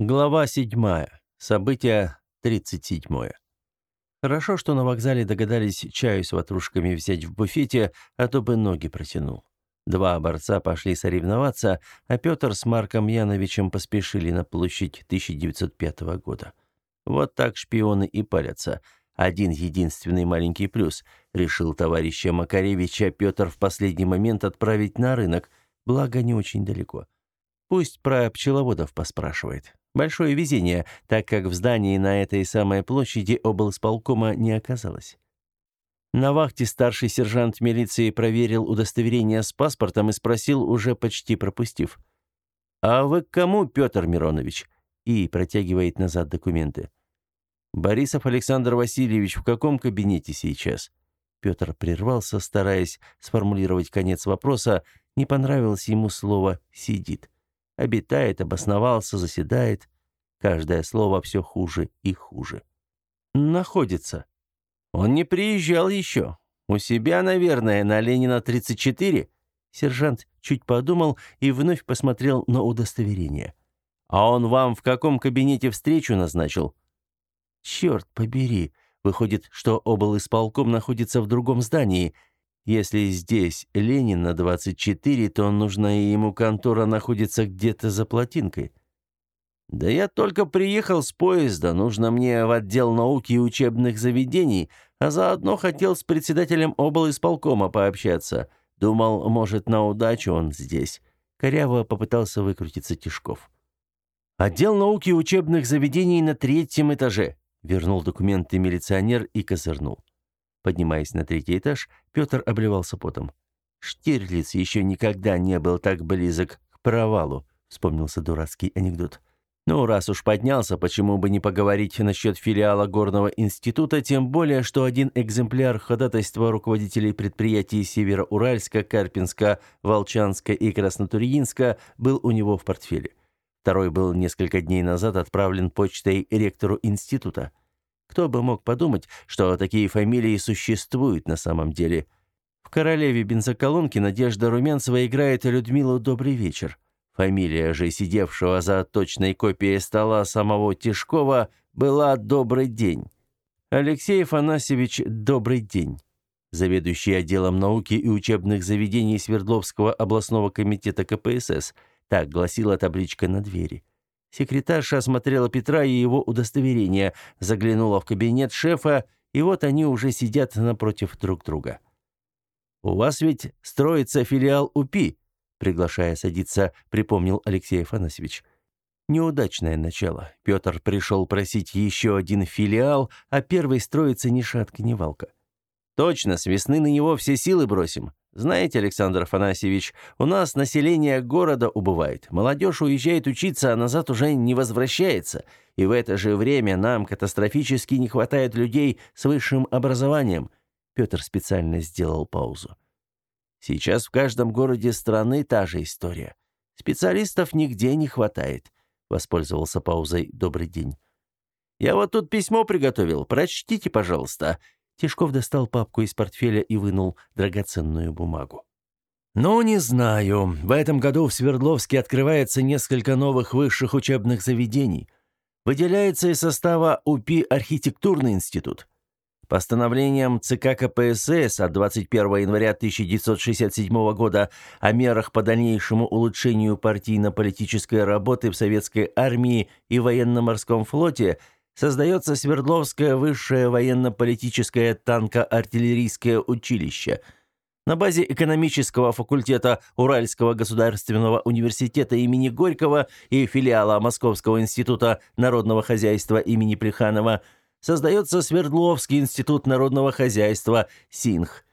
Глава 7. Событие 37. Хорошо, что на вокзале догадались чаю с ватрушками взять в буфете, а то бы ноги протянул. Два борца пошли соревноваться, а Петр с Марком Яновичем поспешили на площадь 1905 года. Вот так шпионы и палятся. Один единственный маленький плюс. Решил товарища Макаревича Петр в последний момент отправить на рынок, благо не очень далеко. Пусть про пчеловодов поспрашивает. Большое везение, так как в здании на этой самой площади облсполкома не оказалось. На вахте старший сержант милиции проверил удостоверение с паспортом и спросил, уже почти пропустив. «А вы к кому, Петр Миронович?» И протягивает назад документы. «Борисов Александр Васильевич, в каком кабинете сейчас?» Петр прервался, стараясь сформулировать конец вопроса. Не понравилось ему слово «сидит». Обитает, обосновался, заседает. Каждое слово все хуже и хуже. Находится. Он не приезжал еще. У себя, наверное, на Ленина 34. Сержант чуть подумал и вновь посмотрел на удостоверение. А он вам в каком кабинете встречу назначил? Черт побери. Выходит, что облисполком находится в другом здании – если здесь Ленин на 24, то нужная ему контора находится где-то за плотинкой. Да я только приехал с поезда, нужно мне в отдел науки и учебных заведений, а заодно хотел с председателем облисполкома пообщаться. Думал, может, на удачу он здесь. Коряво попытался выкрутиться Тишков. «Отдел науки и учебных заведений на третьем этаже», — вернул документы милиционер и козырнул. Поднимаясь на третий этаж, Петр обливался потом. «Штирлиц еще никогда не был так близок к провалу», — вспомнился дурацкий анекдот. «Ну, раз уж поднялся, почему бы не поговорить насчет филиала Горного института, тем более, что один экземпляр ходатайства руководителей предприятий Североуральска, Карпинска, Волчанска и Краснотурьинска был у него в портфеле. Второй был несколько дней назад отправлен почтой ректору института. Кто бы мог подумать, что такие фамилии существуют на самом деле. В «Королеве бензоколонки» Надежда Румянцева играет Людмилу «Добрый вечер». Фамилия же сидевшего за точной копией стола самого Тишкова была «Добрый день». Алексей Афанасьевич «Добрый день». Заведующий отделом науки и учебных заведений Свердловского областного комитета КПСС. Так гласила табличка на двери. Секретарша осмотрела Петра и его удостоверение, заглянула в кабинет шефа, и вот они уже сидят напротив друг друга. «У вас ведь строится филиал УПИ», — приглашая садиться, припомнил Алексей Афанасьевич. Неудачное начало. Петр пришел просить еще один филиал, а первый строится ни шатка, ни валка. «Точно, с весны на него все силы бросим. Знаете, Александр Афанасьевич, у нас население города убывает. Молодежь уезжает учиться, а назад уже не возвращается. И в это же время нам катастрофически не хватает людей с высшим образованием. Петр специально сделал паузу. Сейчас в каждом городе страны та же история. Специалистов нигде не хватает. Воспользовался паузой «Добрый день». «Я вот тут письмо приготовил. Прочтите, пожалуйста. Тишков достал папку из портфеля и вынул драгоценную бумагу. «Ну, не знаю. В этом году в Свердловске открывается несколько новых высших учебных заведений. Выделяется из состава УПИ архитектурный институт. Постановлением ЦК КПСС от 21 января 1967 года о мерах по дальнейшему улучшению партийно-политической работы в советской армии и военно-морском флоте – создается Свердловское высшее военно-политическое танко-артиллерийское училище. На базе экономического факультета Уральского государственного университета имени Горького и филиала Московского института народного хозяйства имени Плеханова создается Свердловский институт народного хозяйства СИНХ.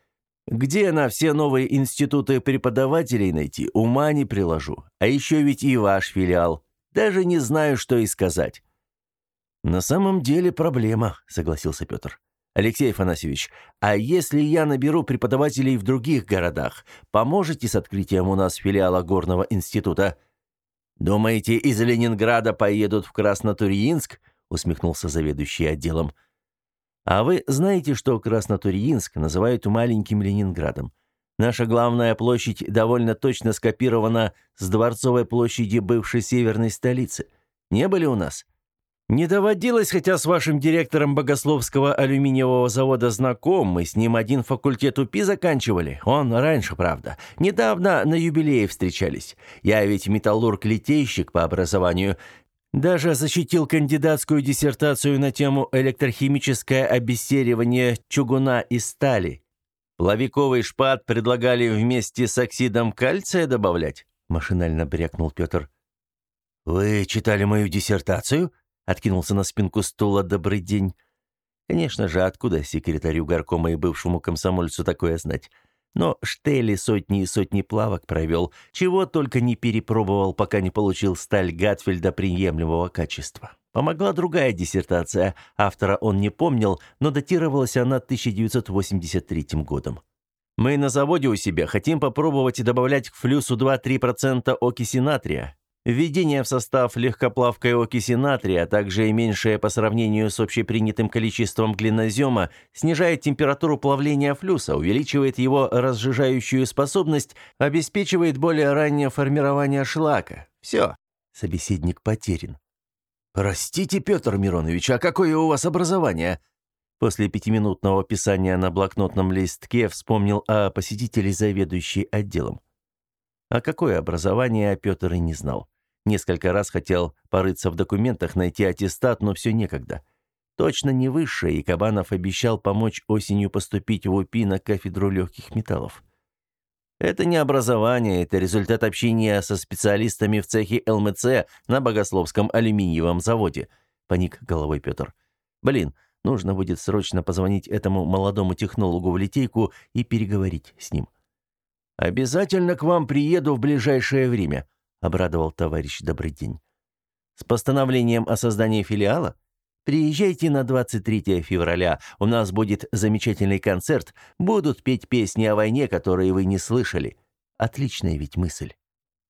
Где на все новые институты преподавателей найти, ума не приложу. А еще ведь и ваш филиал. Даже не знаю, что и сказать. «На самом деле проблема», — согласился Петр. «Алексей Афанасьевич, а если я наберу преподавателей в других городах, поможете с открытием у нас филиала Горного института?» «Думаете, из Ленинграда поедут в Краснотурьинск?» — усмехнулся заведующий отделом. «А вы знаете, что Краснотурьинск называют маленьким Ленинградом? Наша главная площадь довольно точно скопирована с Дворцовой площади бывшей северной столицы. Не были у нас?» «Не доводилось, хотя с вашим директором Богословского алюминиевого завода знаком, мы с ним один факультет УПИ заканчивали. Он раньше, правда. Недавно на юбилее встречались. Я ведь металлург-литейщик по образованию. Даже защитил кандидатскую диссертацию на тему электрохимическое обессеривание чугуна и стали. Плавиковый шпат предлагали вместе с оксидом кальция добавлять?» Машинально брякнул Петр. «Вы читали мою диссертацию?» Откинулся на спинку стула «Добрый день». Конечно же, откуда секретарю горкома и бывшему комсомольцу такое знать? Но Штели сотни и сотни плавок провел, чего только не перепробовал, пока не получил сталь Гатфельда приемлемого качества. Помогла другая диссертация, автора он не помнил, но датировалась она 1983 годом. «Мы на заводе у себя хотим попробовать добавлять к флюсу 2-3% окиси натрия. Введение в состав легкоплавкой окиси натрия, а также и меньшее по сравнению с общепринятым количеством глинозема, снижает температуру плавления флюса, увеличивает его разжижающую способность, обеспечивает более раннее формирование шлака. Все. Собеседник потерян. «Простите, Петр Миронович, а какое у вас образование?» После пятиминутного писания на блокнотном листке вспомнил о посетителе, заведующей отделом. А какое образование Петр и не знал. Несколько раз хотел порыться в документах, найти аттестат, но все некогда. Точно не высшее, и Кабанов обещал помочь осенью поступить в УПИ на кафедру легких металлов. Это не образование, это результат общения со специалистами в цехе ЛМЦ на Богословском алюминиевом заводе, поник головой Петр. Блин, нужно будет срочно позвонить этому молодому технологу в литейку и переговорить с ним. Обязательно к вам приеду в ближайшее время, обрадовал товарищ Добрый день. С постановлением о создании филиала приезжайте на 23 февраля. У нас будет замечательный концерт. Будут петь песни о войне, которые вы не слышали. Отличная ведь мысль.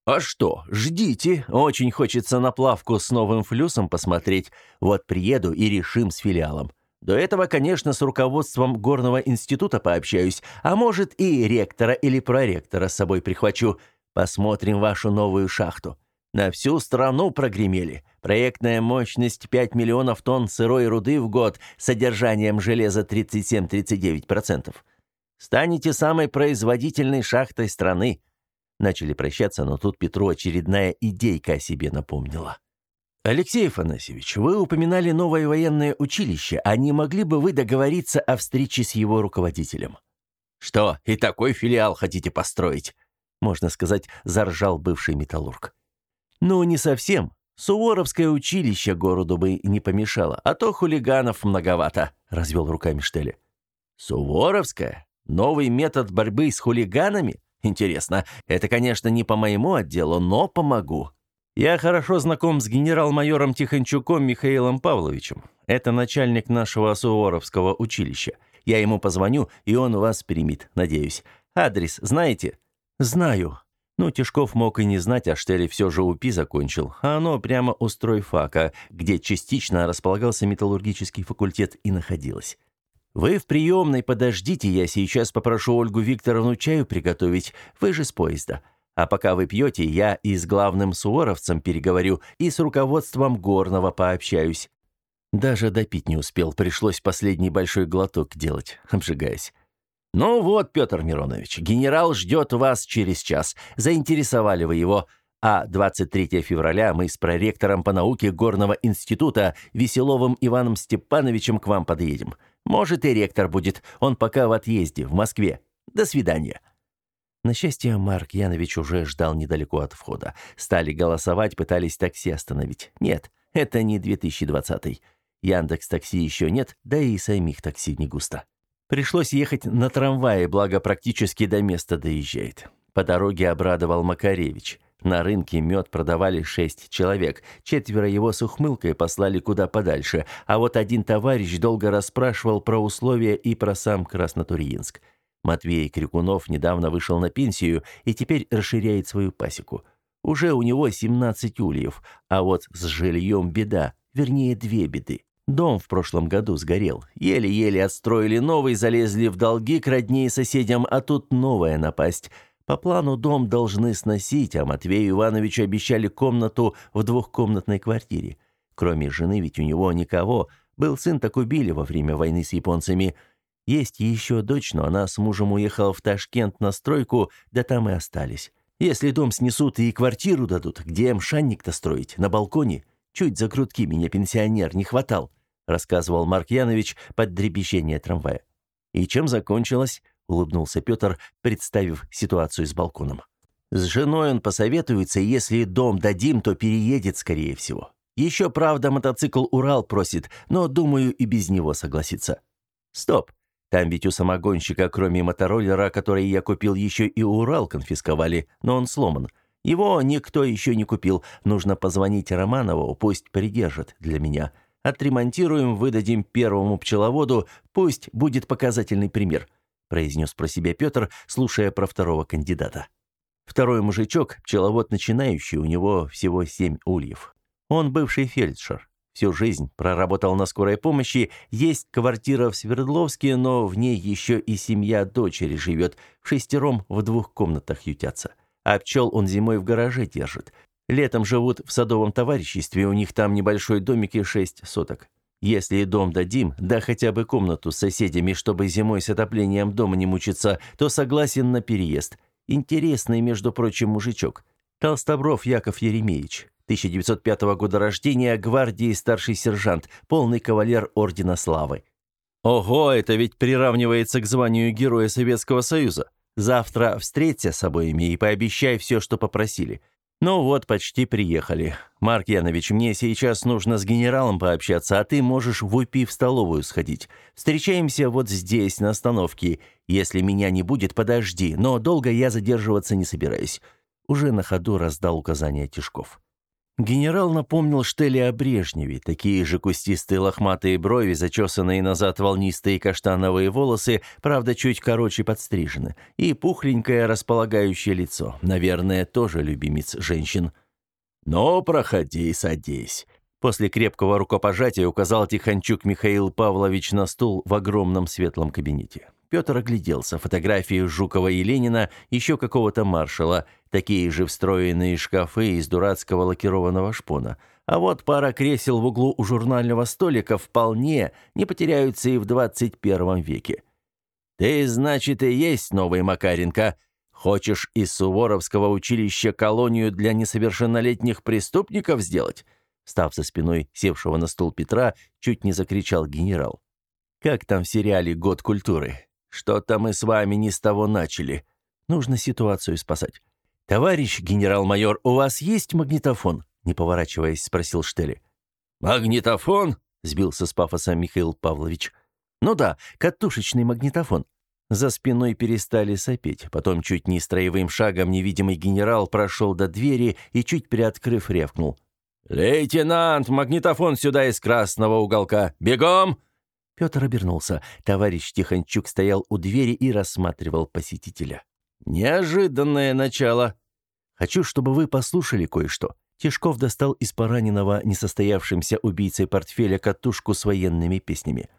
А что? Ждите. Очень хочется на плавку с новым флюсом посмотреть. Вот приеду и решим с филиалом. До этого, конечно, с руководством горного института пообщаюсь, а может и ректора или проректора с собой прихвачу. Посмотрим вашу новую шахту. На всю страну прогремели. Проектная мощность 5 миллионов тонн сырой руды в год содержанием железа 37-39%. Станете самой производительной шахтой страны. Начали прощаться, но тут Петру очередная идейка о себе напомнила. «Алексей Афанасьевич, вы упоминали новое военное училище, а не могли бы вы договориться о встрече с его руководителем?» «Что, и такой филиал хотите построить?» Можно сказать, заржал бывший металлург. «Ну, не совсем. Суворовское училище городу бы не помешало, а то хулиганов многовато», — развел руками Штели. «Суворовское? Новый метод борьбы с хулиганами? Интересно, это, конечно, не по моему отделу, но помогу». «Я хорошо знаком с генерал-майором Тихончуком Михаилом Павловичем. Это начальник нашего Суворовского училища. Я ему позвоню, и он вас примет, надеюсь. Адрес знаете?» «Знаю». Ну, Тишков мог и не знать, а Штели все же УПИ закончил, а оно прямо у стройфака, где частично располагался металлургический факультет и находилось. «Вы в приемной подождите, я сейчас попрошу Ольгу Викторовну чаю приготовить, вы же с поезда. А пока вы пьете, я и с главным суворовцем переговорю, и с руководством Горного пообщаюсь». Даже допить не успел, пришлось последний большой глоток делать, обжигаясь. «Ну вот, Петр Миронович, генерал ждет вас через час. Заинтересовали вы его. А 23 февраля мы с проректором по науке Горного института Веселовым Иваном Степановичем к вам подъедем. Может, и ректор будет. Он пока в отъезде, в Москве. До свидания». На счастье, Марк Янович уже ждал недалеко от входа. Стали голосовать, пытались такси остановить. Нет, это не 2020 Яндекс такси еще нет, да и самих такси не густо. Пришлось ехать на трамвае, благо практически до места доезжает. По дороге обрадовал Макаревич. На рынке мед продавали шесть человек. Четверо его с ухмылкой послали куда подальше, а вот один товарищ долго расспрашивал про условия и про сам Краснотурьинск. Матвей Крикунов недавно вышел на пенсию и теперь расширяет свою пасеку. Уже у него 17 ульев, а вот с жильем беда, вернее, две беды. Дом в прошлом году сгорел. Еле-еле отстроили новый, залезли в долги к родне и соседям, а тут новая напасть. По плану дом должны сносить, а Матвею Ивановичу обещали комнату в двухкомнатной квартире. Кроме жены ведь у него никого. Был сын, так убили во время войны с японцами. Есть еще дочь, но она с мужем уехала в Ташкент на стройку, да там и остались. Если дом снесут и квартиру дадут, где им шанник-то строить? На балконе? Чуть за грудки меня пенсионер не хватал», рассказывал Марк Янович под дребезжение трамвая. «И чем закончилось?» — улыбнулся Петр, представив ситуацию с балконом. «С женой он посоветуется, если дом дадим, то переедет, скорее всего. Еще, правда, мотоцикл «Урал» просит, но, думаю, и без него согласится». «Стоп! Там ведь у самогонщика, кроме мотороллера, который я купил, еще и Урал конфисковали, но он сломан. Его никто еще не купил. Нужно позвонить Романову, пусть придержит для меня. Отремонтируем, выдадим первому пчеловоду, пусть будет показательный пример», произнес про себя Петр, слушая про второго кандидата. Второй мужичок, пчеловод начинающий, у него всего семь ульев. Он бывший фельдшер. Всю жизнь проработал на скорой помощи, есть квартира в Свердловске, но в ней еще и семья дочери живет, в шестером в двух комнатах ютятся. А пчел он зимой в гараже держит. Летом живут в садовом товариществе, у них там небольшой домик и шесть соток. Если дом дадим, да хотя бы комнату с соседями, чтобы зимой с отоплением дома не мучиться, то согласен на переезд. Интересный, между прочим, мужичок. Толстобров Яков Еремеевич. 1905 года рождения, гвардии старший сержант, полный кавалер Ордена Славы. Ого, это ведь приравнивается к званию Героя Советского Союза. Завтра встреться с обоими и пообещай все, что попросили. Ну вот, почти приехали. Марк Янович, мне сейчас нужно с генералом пообщаться, а ты можешь в УПИ в столовую сходить. Встречаемся вот здесь, на остановке. Если меня не будет, подожди, но долго я задерживаться не собираюсь. Уже на ходу раздал указания Тишков. Генерал напомнил Штеле о Брежневе. Такие же кустистые лохматые брови, зачесанные назад волнистые каштановые волосы, правда, чуть короче подстрижены, и пухленькое располагающее лицо. Наверное, тоже любимец женщин. «Но проходи, садись». После крепкого рукопожатия указал Тихончук Михаил Павлович на стул в огромном светлом кабинете. Петр огляделся. Фотографии Жукова и Ленина, еще какого-то маршала, такие же встроенные шкафы из дурацкого лакированного шпона. А вот пара кресел в углу у журнального столика вполне не потеряются и в 21 веке. «Ты, значит, и есть новый Макаренко. Хочешь из Суворовского училища колонию для несовершеннолетних преступников сделать?» Став за спиной севшего на стул Петра, чуть не закричал генерал. «Как там в сериале «Год культуры»? Что-то мы с вами не с того начали. Нужно ситуацию спасать. Товарищ генерал-майор, у вас есть магнитофон? Не поворачиваясь, спросил Штели. Магнитофон? Сбился с пафоса Михаил Павлович. Ну да, катушечный магнитофон. За спиной перестали сопеть. Потом чуть не строевым шагом невидимый генерал прошел до двери и, чуть приоткрыв, рявкнул. «Лейтенант, магнитофон сюда из красного уголка! Бегом!» Петр обернулся. Товарищ Тихончук стоял у двери и рассматривал посетителя. «Неожиданное начало. Хочу, чтобы вы послушали кое-что». Тишков достал из пораненного несостоявшимся убийцей портфеля катушку с военными песнями.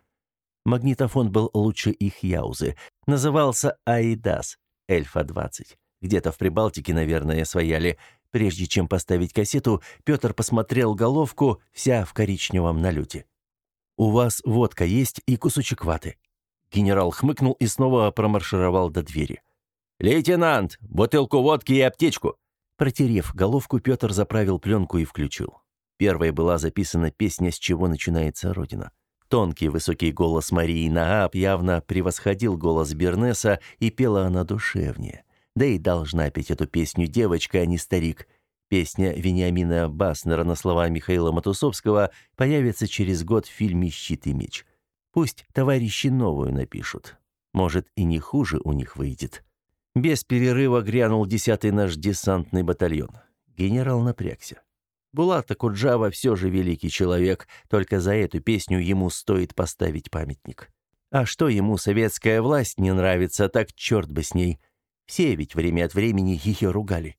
Магнитофон был лучше их яузы. Назывался «Аидас», «Эльфа-20». Где-то в Прибалтике, наверное, свояли. Прежде чем поставить кассету, Петр посмотрел головку, вся в коричневом налете. «У вас водка есть и кусочек ваты». Генерал хмыкнул и снова промаршировал до двери. «Лейтенант, бутылку водки и аптечку!» Протерев головку, Петр заправил пленку и включил. Первой была записана песня «С чего начинается Родина». Тонкий высокий голос Марии Нааб явно превосходил голос Бернеса, и пела она душевнее. Да и должна петь эту песню девочка, а не старик. Песня Вениамина Баснера на слова Михаила Матусовского появится через год в фильме «Щит и меч». Пусть товарищи новую напишут. Может, и не хуже у них выйдет. Без перерыва грянул десятый наш десантный батальон. Генерал напрягся. Булат Акуджава все же великий человек, только за эту песню ему стоит поставить памятник. А что ему советская власть не нравится, так черт бы с ней. Все ведь время от времени ее ругали.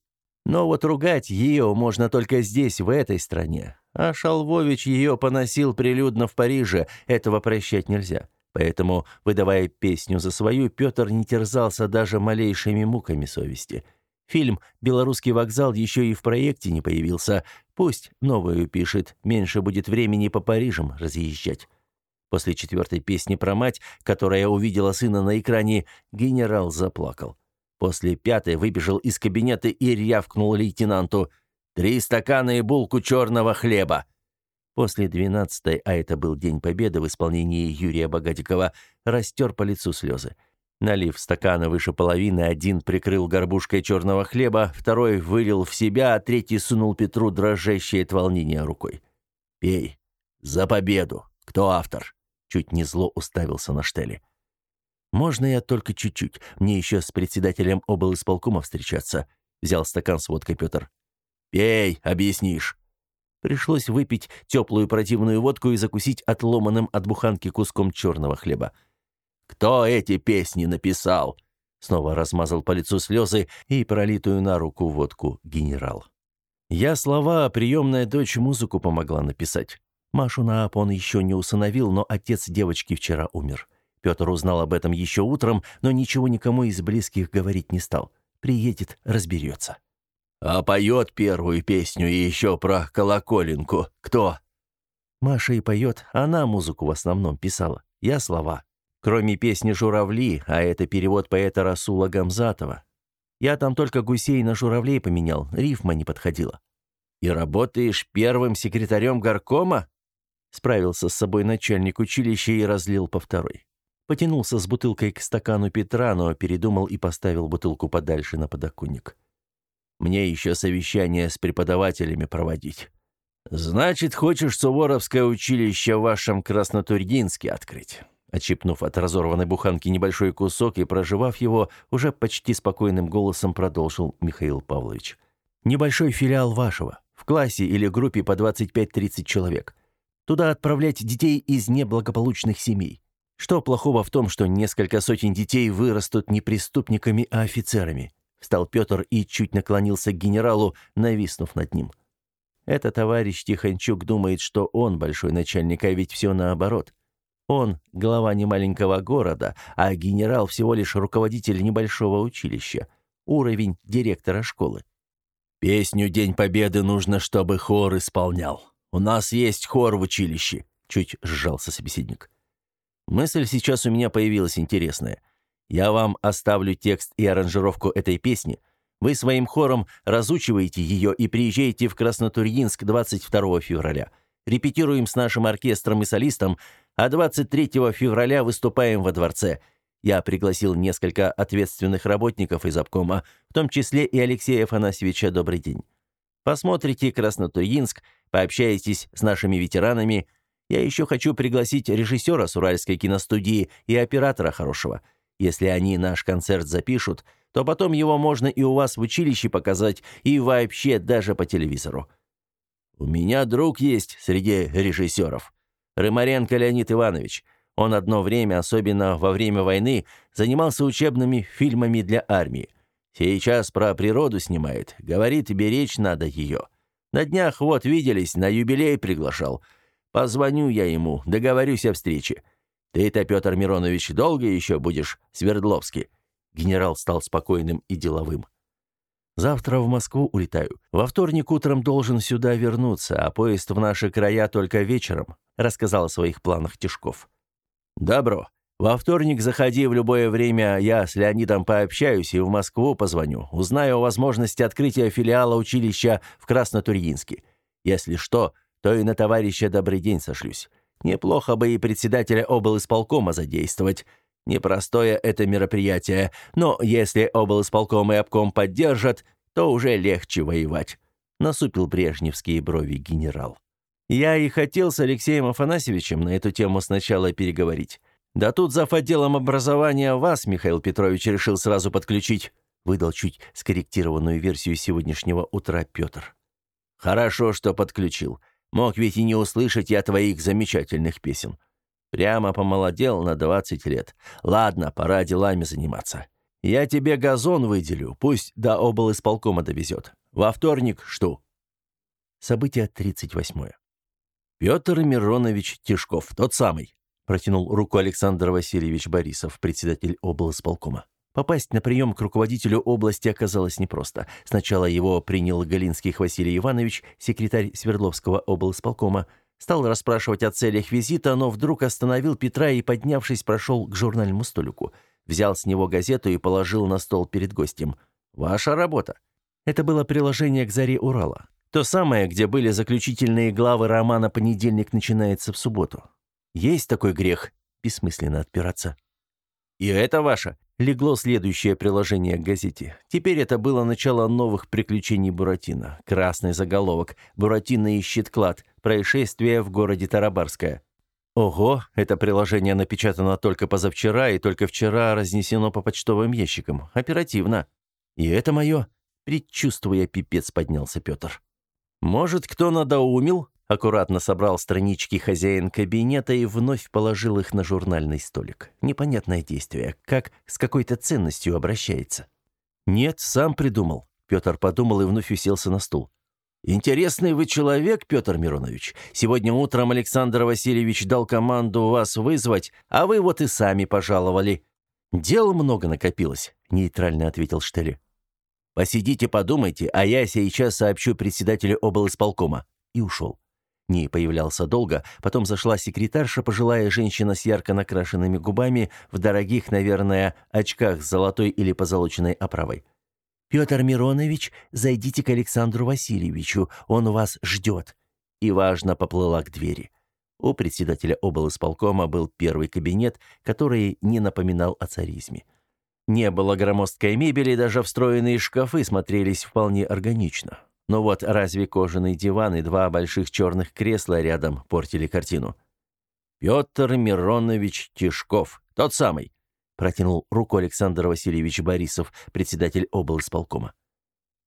Но вот ругать ее можно только здесь, в этой стране. А Шалвович ее поносил прилюдно в Париже, этого прощать нельзя. Поэтому, выдавая песню за свою, Петр не терзался даже малейшими муками совести. Фильм «Белорусский вокзал» еще и в проекте не появился. Пусть новую пишет, меньше будет времени по Парижам разъезжать. После четвертой песни про мать, которая увидела сына на экране, генерал заплакал. После пятой выбежал из кабинета и рявкнул лейтенанту «Три стакана и булку черного хлеба!» После двенадцатой, а это был День Победы в исполнении Юрия Богатикова, растер по лицу слезы. Налив стакана выше половины, один прикрыл горбушкой черного хлеба, второй вылил в себя, а третий сунул Петру дрожащее от волнения рукой. «Пей. За победу. Кто автор?» Чуть не зло уставился на Штеле. «Можно я только чуть-чуть? Мне еще с председателем облисполкома встречаться», — взял стакан с водкой Петр. «Пей, объяснишь». Пришлось выпить теплую противную водку и закусить отломанным от буханки куском черного хлеба. «Кто эти песни написал?» Снова размазал по лицу слезы и пролитую на руку водку генерал. «Я слова, а приемная дочь музыку помогла написать. Машу Наап он еще не усыновил, но отец девочки вчера умер. Петр узнал об этом еще утром, но ничего никому из близких говорить не стал. Приедет, разберется». «А поет первую песню и еще про колоколенку. Кто?» Маша и поет, она музыку в основном писала. Я слова. Кроме песни «Журавли», а это перевод поэта Расула Гамзатова. Я там только гусей на журавлей поменял, рифма не подходила. «И работаешь первым секретарем горкома?» Справился с собой начальник училища и разлил по второй. Потянулся с бутылкой к стакану Петра, но передумал и поставил бутылку подальше на подоконник. Мне еще совещание с преподавателями проводить. Значит, хочешь Суворовское училище в вашем Краснотурьинске открыть?» Отщипнув от разорванной буханки небольшой кусок и проживав его, уже почти спокойным голосом продолжил Михаил Павлович. «Небольшой филиал вашего. В классе или группе по 25-30 человек. Туда отправлять детей из неблагополучных семей. Что плохого в том, что несколько сотен детей вырастут не преступниками, а офицерами? Встал Петр и чуть наклонился к генералу, нависнув над ним. Это товарищ Тихончук думает, что он большой начальник, а ведь все наоборот. Он глава немаленького города, а генерал всего лишь руководитель небольшого училища. Уровень директора школы. «Песню «День Победы» нужно, чтобы хор исполнял. У нас есть хор в училище», — чуть сжался собеседник. «Мысль сейчас у меня появилась интересная. Я вам оставлю текст и аранжировку этой песни. Вы своим хором разучиваете ее и приезжаете в Краснотурьинск 22 февраля. Репетируем с нашим оркестром и солистом, а 23 февраля выступаем во дворце. Я пригласил несколько ответственных работников из обкома, в том числе и Алексея Афанасьевича «Добрый день». Посмотрите Краснотурьинск, пообщаетесь с нашими ветеранами. Я еще хочу пригласить режиссера с Уральской киностудии и оператора хорошего – если они наш концерт запишут, то потом его можно и у вас в училище показать, и вообще даже по телевизору. У меня друг есть среди режиссеров. Рымаренко Леонид Иванович. Он одно время, особенно во время войны, занимался учебными фильмами для армии. Сейчас про природу снимает. Говорит, беречь надо ее. На днях вот виделись, на юбилей приглашал. Позвоню я ему, договорюсь о встрече. Ты-то, Петр Миронович, долго еще будешь в Свердловске?» Генерал стал спокойным и деловым. «Завтра в Москву улетаю. Во вторник утром должен сюда вернуться, а поезд в наши края только вечером», рассказал о своих планах Тишков. «Добро. Во вторник заходи в любое время, я с Леонидом пообщаюсь и в Москву позвоню. Узнаю о возможности открытия филиала училища в Краснотурьинске. Если что, то и на товарища добрый день сошлюсь. Неплохо бы и председателя облисполкома задействовать. Непростое это мероприятие, но если облисполком и обком поддержат, то уже легче воевать», — насупил брежневские брови генерал. «Я и хотел с Алексеем Афанасьевичем на эту тему сначала переговорить. Да тут зав. отделом образования вас, Михаил Петрович, решил сразу подключить», — выдал чуть скорректированную версию сегодняшнего утра Петр. «Хорошо, что подключил. Мог ведь и не услышать я твоих замечательных песен. Прямо помолодел на 20 лет. Ладно, пора делами заниматься. Я тебе газон выделю, пусть до облисполкома довезет. Во вторник что? Событие 38. Петр Миронович Тишков, тот самый, протянул руку Александр Васильевич Борисов, председатель облисполкома. Попасть на прием к руководителю области оказалось непросто. Сначала его принял Галинских Василий Иванович, секретарь Свердловского облсполкома, стал расспрашивать о целях визита, но вдруг остановил Петра и, поднявшись, прошел к журнальному столику. Взял с него газету и положил на стол перед гостем. «Ваша работа». Это было приложение к «Заре Урала». То самое, где были заключительные главы романа «Понедельник начинается в субботу». Есть такой грех бессмысленно отпираться. «И это ваше?» легло следующее приложение к газете. Теперь это было начало новых приключений Буратино. Красный заголовок «Буратино ищет клад. Происшествие в городе Тарабарское». Ого, это приложение напечатано только позавчера и только вчера разнесено по почтовым ящикам. Оперативно. И это мое. Предчувствуя пипец, поднялся Петр. Может, кто надоумил? Аккуратно собрал странички хозяин кабинета и вновь положил их на журнальный столик. Непонятное действие, как с какой-то ценностью обращается. «Нет, сам придумал», — Петр подумал и вновь уселся на стул. «Интересный вы человек, Петр Миронович. Сегодня утром Александр Васильевич дал команду вас вызвать, а вы вот и сами пожаловали». «Дел много накопилось», — нейтрально ответил Штелли. «Посидите, подумайте, а я сейчас сообщу председателю облсполкома». И ушел. Не появлялся долго, потом зашла секретарша, пожилая женщина с ярко накрашенными губами, в дорогих, наверное, очках с золотой или позолоченной оправой. «Петр Миронович, зайдите к Александру Васильевичу, он вас ждет». И, важно, поплыла к двери. У председателя облсполкома был первый кабинет, который не напоминал о царизме. Не было громоздкой мебели, даже встроенные шкафы смотрелись вполне органично. Но вот разве кожаный диван и два больших черных кресла рядом портили картину? «Петр Миронович Тишков, тот самый», — протянул руку Александр Васильевич Борисов, председатель облсполкома.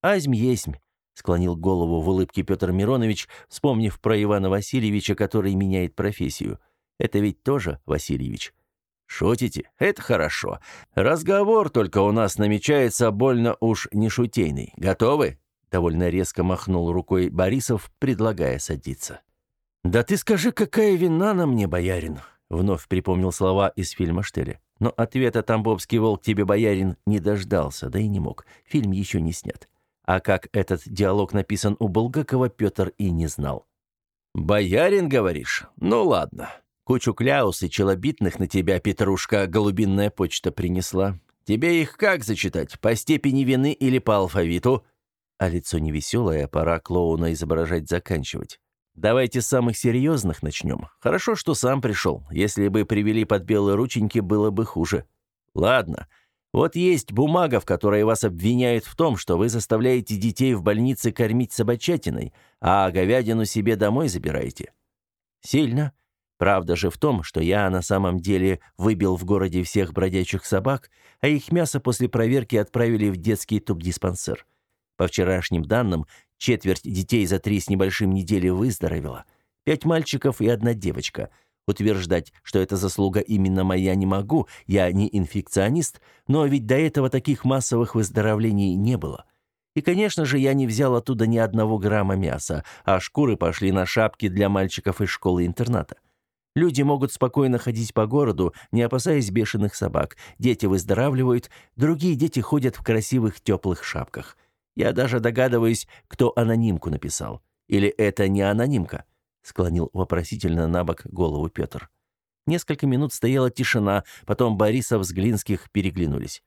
«Азмь есмь», — склонил голову в улыбке Петр Миронович, вспомнив про Ивана Васильевича, который меняет профессию. «Это ведь тоже Васильевич». «Шутите? Это хорошо. Разговор только у нас намечается больно уж не шутейный. Готовы?» Довольно резко махнул рукой Борисов, предлагая садиться. «Да ты скажи, какая вина на мне, боярин?» Вновь припомнил слова из фильма Штеля. Но ответа «Тамбовский волк тебе, боярин» не дождался, да и не мог. Фильм еще не снят. А как этот диалог написан у Булгакова, Петр и не знал. «Боярин, говоришь? Ну ладно. Кучу кляус и челобитных на тебя, Петрушка, голубинная почта принесла. Тебе их как зачитать? По степени вины или по алфавиту?» А лицо невеселое, пора клоуна изображать заканчивать. Давайте с самых серьезных начнем. Хорошо, что сам пришел. Если бы привели под белые рученьки, было бы хуже. Ладно. Вот есть бумага, в которой вас обвиняют в том, что вы заставляете детей в больнице кормить собачатиной, а говядину себе домой забираете. Сильно. Правда же в том, что я на самом деле выбил в городе всех бродячих собак, а их мясо после проверки отправили в детский тубдиспансер. По вчерашним данным, четверть детей за три с небольшим недели выздоровела. Пять мальчиков и одна девочка. Утверждать, что это заслуга именно моя, не могу, я не инфекционист, но ведь до этого таких массовых выздоровлений не было. И, конечно же, я не взял оттуда ни одного грамма мяса, а шкуры пошли на шапки для мальчиков из школы-интерната. Люди могут спокойно ходить по городу, не опасаясь бешеных собак. Дети выздоравливают, другие дети ходят в красивых теплых шапках. Я даже догадываюсь, кто анонимку написал. Или это не анонимка?» — склонил вопросительно на бок голову Петр. Несколько минут стояла тишина, потом Борисов с Глинских переглянулись.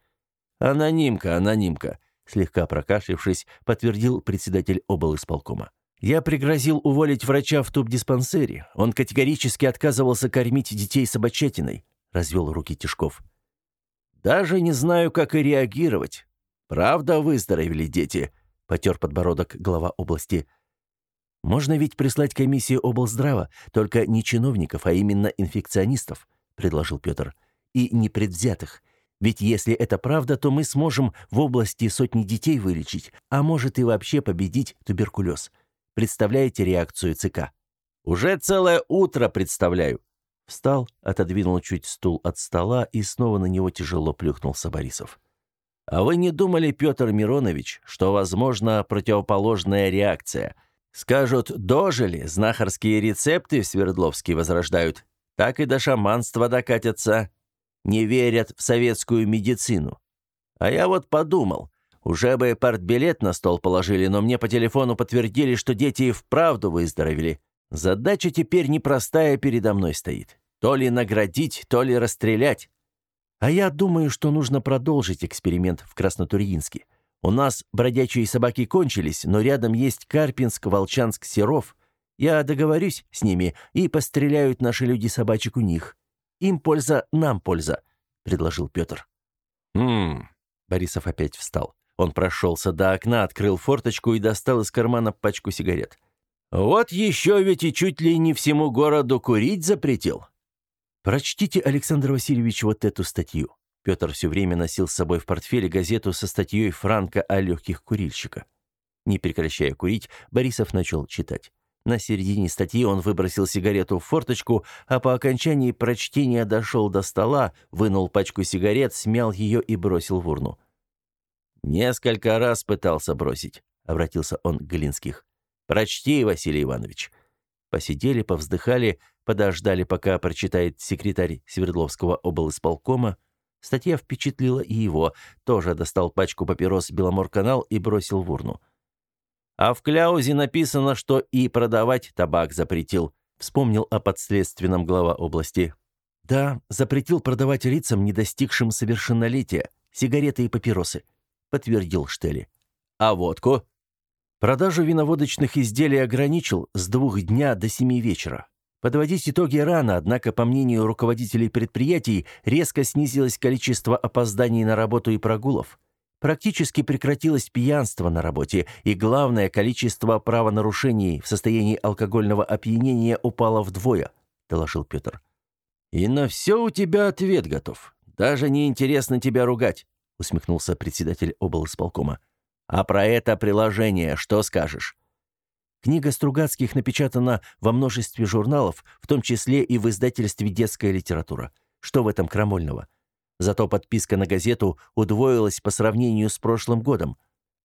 «Анонимка, анонимка», — слегка прокашлявшись, подтвердил председатель облисполкома. «Я пригрозил уволить врача в тубдиспансере. Он категорически отказывался кормить детей собачатиной», — развел руки Тишков. «Даже не знаю, как и реагировать. «Правда выздоровели дети?» — потер подбородок глава области. «Можно ведь прислать комиссию облздрава, только не чиновников, а именно инфекционистов», — предложил Петр. «И непредвзятых. Ведь если это правда, то мы сможем в области сотни детей вылечить, а может и вообще победить туберкулез. Представляете реакцию ЦК?» «Уже целое утро представляю», Встал, отодвинул чуть стул от стола и снова на него тяжело плюхнулся Борисов. А вы не думали, Петр Миронович, что возможна противоположная реакция? Скажут, дожили, знахарские рецепты в Свердловске возрождают. Так и до шаманства докатятся. Не верят в советскую медицину. А я вот подумал, уже бы партбилет на стол положили, но мне по телефону подтвердили, что дети и вправду выздоровели. Задача теперь непростая передо мной стоит. То ли наградить, то ли расстрелять. А я думаю, что нужно продолжить эксперимент в Краснотурьинске. У нас бродячие собаки кончились, но рядом есть Карпинск, Волчанск, Серов. Я договорюсь с ними, и постреляют наши люди собачек у них. Им польза, нам польза», — предложил Петр. «Хм...» — Борисов опять встал. Он прошелся до окна, открыл форточку и достал из кармана пачку сигарет. «Вот еще ведь и чуть ли не всему городу курить запретил». «Прочтите, Александр Васильевич, вот эту статью». Петр все время носил с собой в портфеле газету со статьей Франка о легких курильщика. Не прекращая курить, Борисов начал читать. На середине статьи он выбросил сигарету в форточку, а по окончании прочтения дошел до стола, вынул пачку сигарет, смял ее и бросил в урну. «Несколько раз пытался бросить», — обратился он к Глинских. «Прочти, Василий Иванович». Посидели, повздыхали, подождали, пока прочитает секретарь Свердловского облисполкома. Статья впечатлила и его. Тоже достал пачку папирос «Беломорканал» и бросил в урну. «А в кляузе написано, что и продавать табак запретил», — вспомнил о подследственном глава области. «Да, запретил продавать лицам, не достигшим совершеннолетия, сигареты и папиросы подтвердил Штели. А водку? Продажу виноводочных изделий ограничил с двух дня до семи вечера. Подводить итоги рано, однако, по мнению руководителей предприятий, резко снизилось количество опозданий на работу и прогулов. Практически прекратилось пьянство на работе, и главное, количество правонарушений в состоянии алкогольного опьянения упало вдвое, доложил Петр. И на все у тебя ответ готов. Даже не интересно тебя ругать усмехнулся председатель облсполкома. А про это приложение что скажешь? Книга Стругацких напечатана во множестве журналов, в том числе и в издательстве «Детская литература». Что в этом крамольного? Зато подписка на газету удвоилась по сравнению с прошлым годом.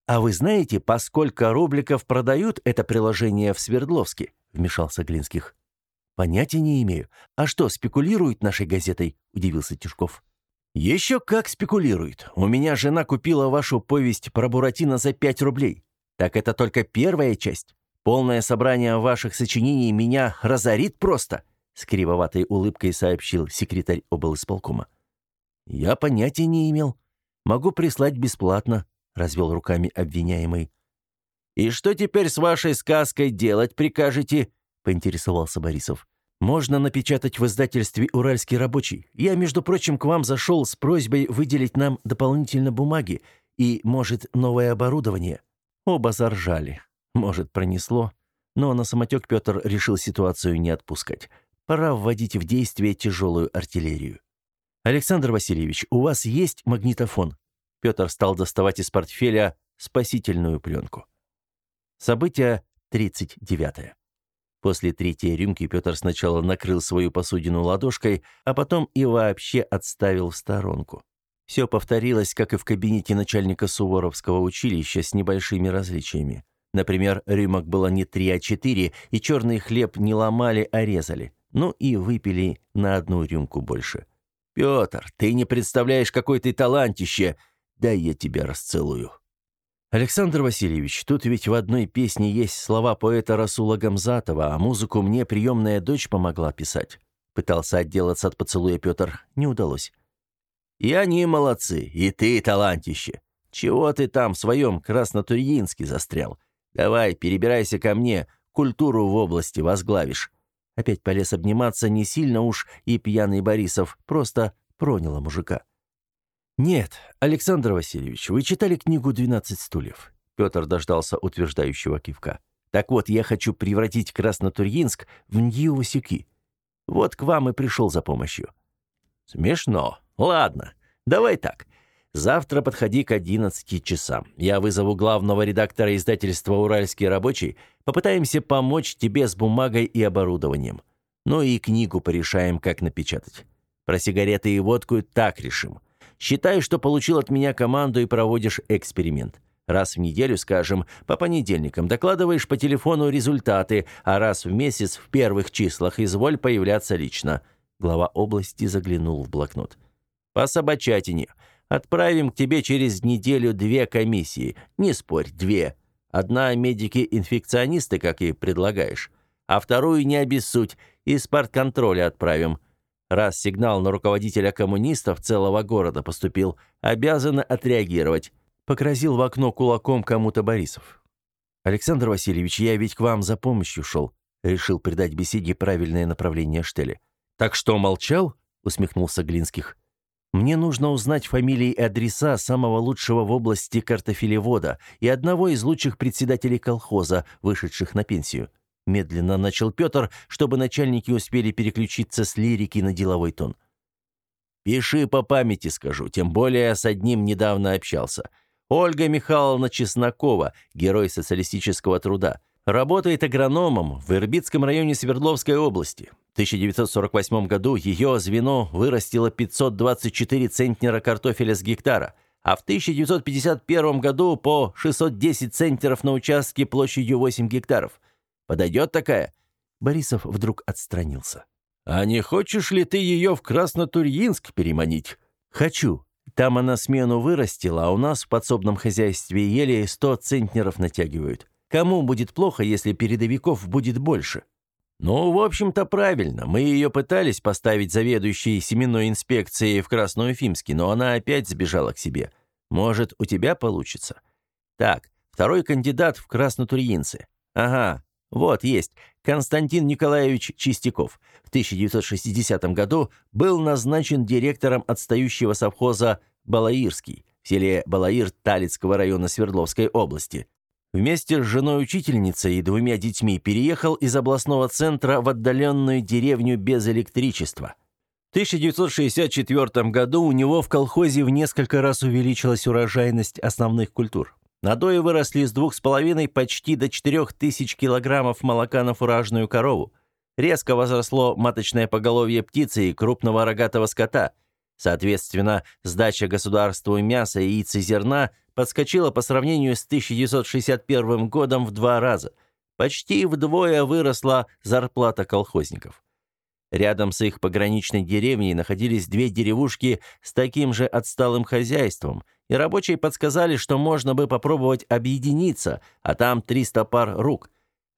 А вы знаете, по сколько рубликов продают это приложение в Свердловске? Вмешался Глинских. Понятия не имею. А что, спекулируют нашей газетой? Удивился Тишков. «Еще как спекулирует. У меня жена купила вашу повесть про Буратино за пять рублей. Так это только первая часть. Полное собрание ваших сочинений меня разорит просто», — с кривоватой улыбкой сообщил секретарь облсполкома. «Я понятия не имел. Могу прислать бесплатно», — развел руками обвиняемый. «И что теперь с вашей сказкой делать прикажете?» — поинтересовался Борисов. Можно напечатать в издательстве «Уральский рабочий». Я, между прочим, к вам зашел с просьбой выделить нам дополнительно бумаги и, может, новое оборудование». Оба заржали. Может, пронесло. Но на самотек Петр решил ситуацию не отпускать. Пора вводить в действие тяжелую артиллерию. «Александр Васильевич, у вас есть магнитофон?» Петр стал доставать из портфеля спасительную пленку. Событие 39. После третьей рюмки Петр сначала накрыл свою посудину ладошкой, а потом и вообще отставил в сторонку. Все повторилось, как и в кабинете начальника Суворовского училища с небольшими различиями. Например, рюмок было не три, а четыре, и черный хлеб не ломали, а резали. Ну и выпили на одну рюмку больше. «Петр, ты не представляешь, какой ты талантище! Дай я тебя расцелую!» Александр Васильевич, тут ведь в одной песне есть слова поэта Расула Гамзатова, а музыку мне приемная дочь помогла писать. Пытался отделаться от поцелуя Петр, не удалось. И они молодцы, и ты талантище. Чего ты там в своем Краснотурьинске застрял? Давай, перебирайся ко мне, культуру в области возглавишь. Опять полез обниматься не сильно уж и пьяный Борисов, просто проняло мужика. «Нет, Александр Васильевич, вы читали книгу «12 стульев»?» Петр дождался утверждающего кивка. «Так вот, я хочу превратить Краснотурьинск в Ньювасюки. Вот к вам и пришел за помощью». «Смешно. Ладно, давай так. Завтра подходи к 11 часам. Я вызову главного редактора издательства «Уральский рабочий». Попытаемся помочь тебе с бумагой и оборудованием. Ну и книгу порешаем, как напечатать. Про сигареты и водку так решим. Считай, что получил от меня команду и проводишь эксперимент. Раз в неделю, скажем, по понедельникам докладываешь по телефону результаты, а раз в месяц в первых числах изволь появляться лично. Глава области заглянул в блокнот. По собачатине. Отправим к тебе через неделю две комиссии. Не спорь, две. Одна медики-инфекционисты, как и предлагаешь, а вторую не обессудь, из партконтроля отправим. Раз сигнал на руководителя коммунистов целого города поступил, обязаны отреагировать. Погрозил в окно кулаком кому-то Борисов. «Александр Васильевич, я ведь к вам за помощью шел», — решил придать беседе правильное направление Штеле. «Так что, молчал?» — усмехнулся Глинских. «Мне нужно узнать фамилии и адреса самого лучшего в области картофелевода и одного из лучших председателей колхоза, вышедших на пенсию». Медленно начал Петр, чтобы начальники успели переключиться с лирики на деловой тон. «Пиши по памяти, скажу, тем более с одним недавно общался. Ольга Михайловна Чеснокова, герой социалистического труда. Работает агрономом в Ирбитском районе Свердловской области. В 1948 году ее звено вырастило 524 центнера картофеля с гектара, а в 1951 году по 610 центнеров на участке площадью 8 гектаров. Подойдет такая?» Борисов вдруг отстранился. «А не хочешь ли ты ее в Краснотурьинск переманить?» «Хочу. Там она смену вырастила, а у нас в подсобном хозяйстве еле 100 центнеров натягивают. Кому будет плохо, если передовиков будет больше? Ну, в общем-то, правильно. Мы ее пытались поставить заведующей семенной инспекцией в Красноуфимске, но она опять сбежала к себе. Может, у тебя получится? Так, второй кандидат в Краснотурьинцы. Ага, вот есть. Константин Николаевич Чистяков. В 1960 году был назначен директором отстающего совхоза «Балаирский» в селе Балаир Талицкого района Свердловской области. Вместе с женой-учительницей и двумя детьми переехал из областного центра в отдаленную деревню без электричества. В 1964 году у него в колхозе в несколько раз увеличилась урожайность основных культур. Надои выросли с двух с половиной почти до четырех тысяч килограммов молока на фуражную корову. Резко возросло маточное поголовье птицы и крупного рогатого скота. Соответственно, сдача государству мяса, яиц и зерна подскочила по сравнению с 1961 годом в два раза. Почти вдвое выросла зарплата колхозников. Рядом с их пограничной деревней находились две деревушки с таким же отсталым хозяйством, и рабочие подсказали, что можно бы попробовать объединиться, а там 300 пар рук.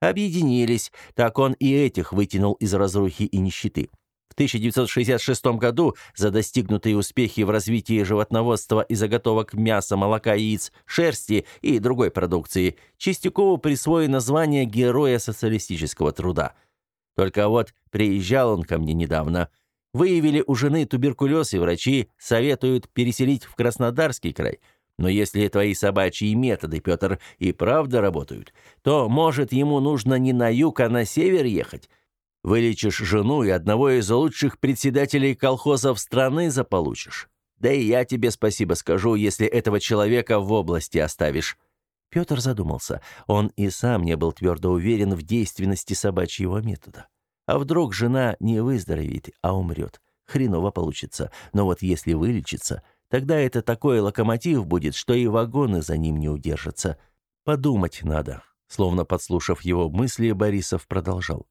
Объединились, так он и этих вытянул из разрухи и нищеты. В 1966 году за достигнутые успехи в развитии животноводства и заготовок мяса, молока, яиц, шерсти и другой продукции Чистякову присвоено звание Героя социалистического труда. Только вот приезжал он ко мне недавно. Выявили у жены туберкулез, и врачи советуют переселить в Краснодарский край. Но если твои собачьи методы, Петр, и правда работают, то, может, ему нужно не на юг, а на север ехать. Вылечишь жену и одного из лучших председателей колхозов страны заполучишь. Да и я тебе спасибо скажу, если этого человека в области оставишь». Петр задумался. Он и сам не был твердо уверен в действенности собачьего метода. А вдруг жена не выздоровеет, а умрет? Хреново получится. Но вот если вылечится, тогда это такой локомотив будет, что и вагоны за ним не удержатся. Подумать надо. Словно подслушав его мысли, Борисов продолжал.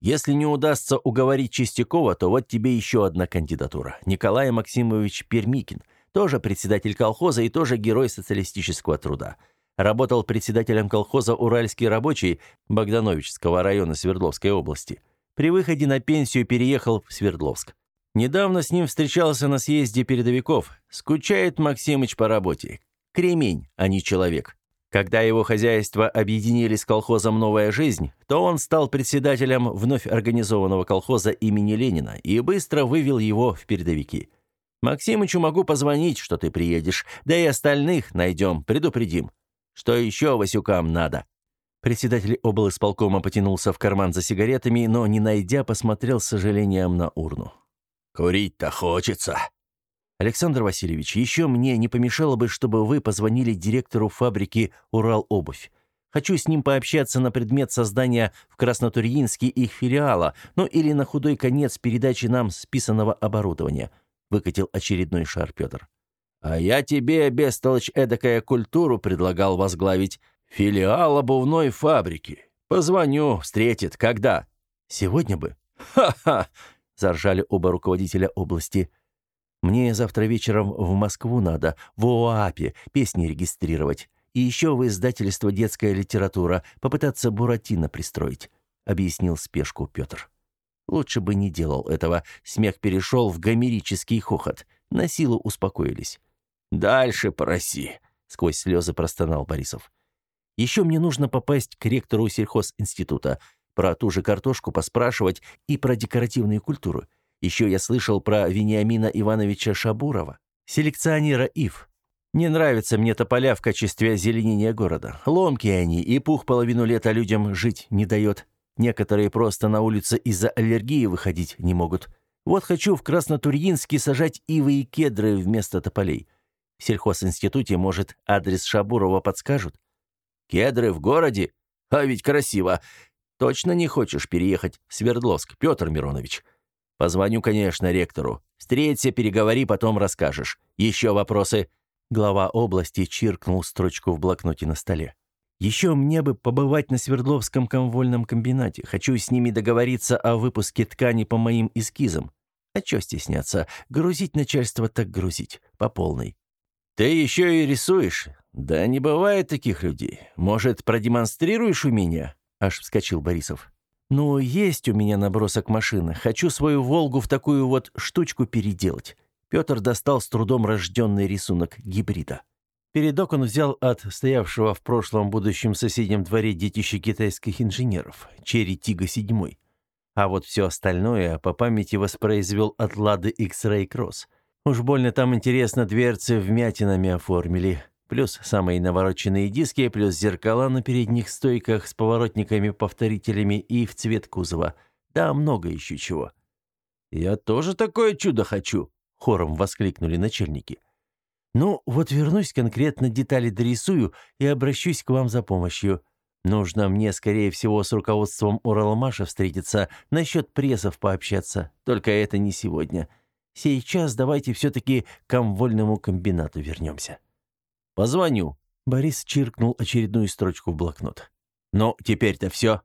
Если не удастся уговорить Чистякова, то вот тебе еще одна кандидатура. Николай Максимович Пермикин, тоже председатель колхоза и тоже герой социалистического труда. Работал председателем колхоза «Уральский рабочий» Богдановичского района Свердловской области. При выходе на пенсию переехал в Свердловск. Недавно с ним встречался на съезде передовиков. Скучает Максимыч по работе. Кремень, а не человек. Когда его хозяйство объединили с колхозом «Новая жизнь», то он стал председателем вновь организованного колхоза имени Ленина и быстро вывел его в передовики. «Максимычу могу позвонить, что ты приедешь, да и остальных найдем, предупредим. Что еще Васюкам надо?» Председатель облсполкома потянулся в карман за сигаретами, но, не найдя, посмотрел с сожалением на урну. «Курить-то хочется», Александр Васильевич, еще мне не помешало бы, чтобы вы позвонили директору фабрики «Урал-обувь». Хочу с ним пообщаться на предмет создания в Краснотурьинске их филиала, ну или на худой конец передачи нам списанного оборудования», — выкатил очередной шар Петр. «А я тебе, бестолочь, эдакая культуру предлагал возглавить. Филиал обувной фабрики. Позвоню, встретит. Когда?» «Сегодня бы». «Ха-ха!» — заржали оба руководителя области. Мне завтра вечером в Москву надо, в ОАПе, песни регистрировать. И еще в издательство «Детская литература» попытаться Буратино пристроить», — объяснил спешку Петр. Лучше бы не делал этого. Смех перешел в гомерический хохот. На силу успокоились. «Дальше проси», — сквозь слезы простонал Борисов. «Еще мне нужно попасть к ректору сельхозинститута, про ту же картошку поспрашивать и про декоративные культуры. Еще я слышал про Вениамина Ивановича Шабурова, селекционера ИФ. Не нравятся мне тополя в качестве озеленения города. Ломкие они, и пух половину лета людям жить не дает. Некоторые просто на улице из-за аллергии выходить не могут. Вот хочу в Краснотурьинске сажать ивы и кедры вместо тополей. В сельхозинституте, может, адрес Шабурова подскажут? Кедры в городе? А ведь красиво. Точно не хочешь переехать в Свердловск, Петр Миронович? Позвоню, конечно, ректору. Встреться, переговори, потом расскажешь. Еще вопросы?» Глава области чиркнул строчку в блокноте на столе. «Еще мне бы побывать на Свердловском комвольном комбинате. Хочу с ними договориться о выпуске ткани по моим эскизам. А чё стесняться? Грузить начальство так грузить. По полной». «Ты еще и рисуешь? Да не бывает таких людей. Может, продемонстрируешь у меня?» Аж вскочил Борисов. «Ну, есть у меня набросок машины. Хочу свою «Волгу» в такую вот штучку переделать. Петр достал с трудом рожденный рисунок гибрида. Передок он взял от стоявшего в прошлом-будущем соседнем дворе детища китайских инженеров, Черри Тига 7. А вот все остальное по памяти воспроизвел от Лады X-Ray Cross. Уж больно там интересно дверцы вмятинами оформили. Плюс самые навороченные диски, плюс зеркала на передних стойках с поворотниками-повторителями и в цвет кузова. Да, много еще чего. «Я тоже такое чудо хочу!» хором воскликнули начальники. Ну, вот вернусь конкретно детали дорисую и обращусь к вам за помощью. Нужно мне, скорее всего, с руководством Уралмаша встретиться, насчет прессов пообщаться. Только это не сегодня. Сейчас давайте все-таки к комвольному комбинату вернемся. Позвоню. Борис чиркнул очередную строчку в блокнот. «Ну, теперь-то все?»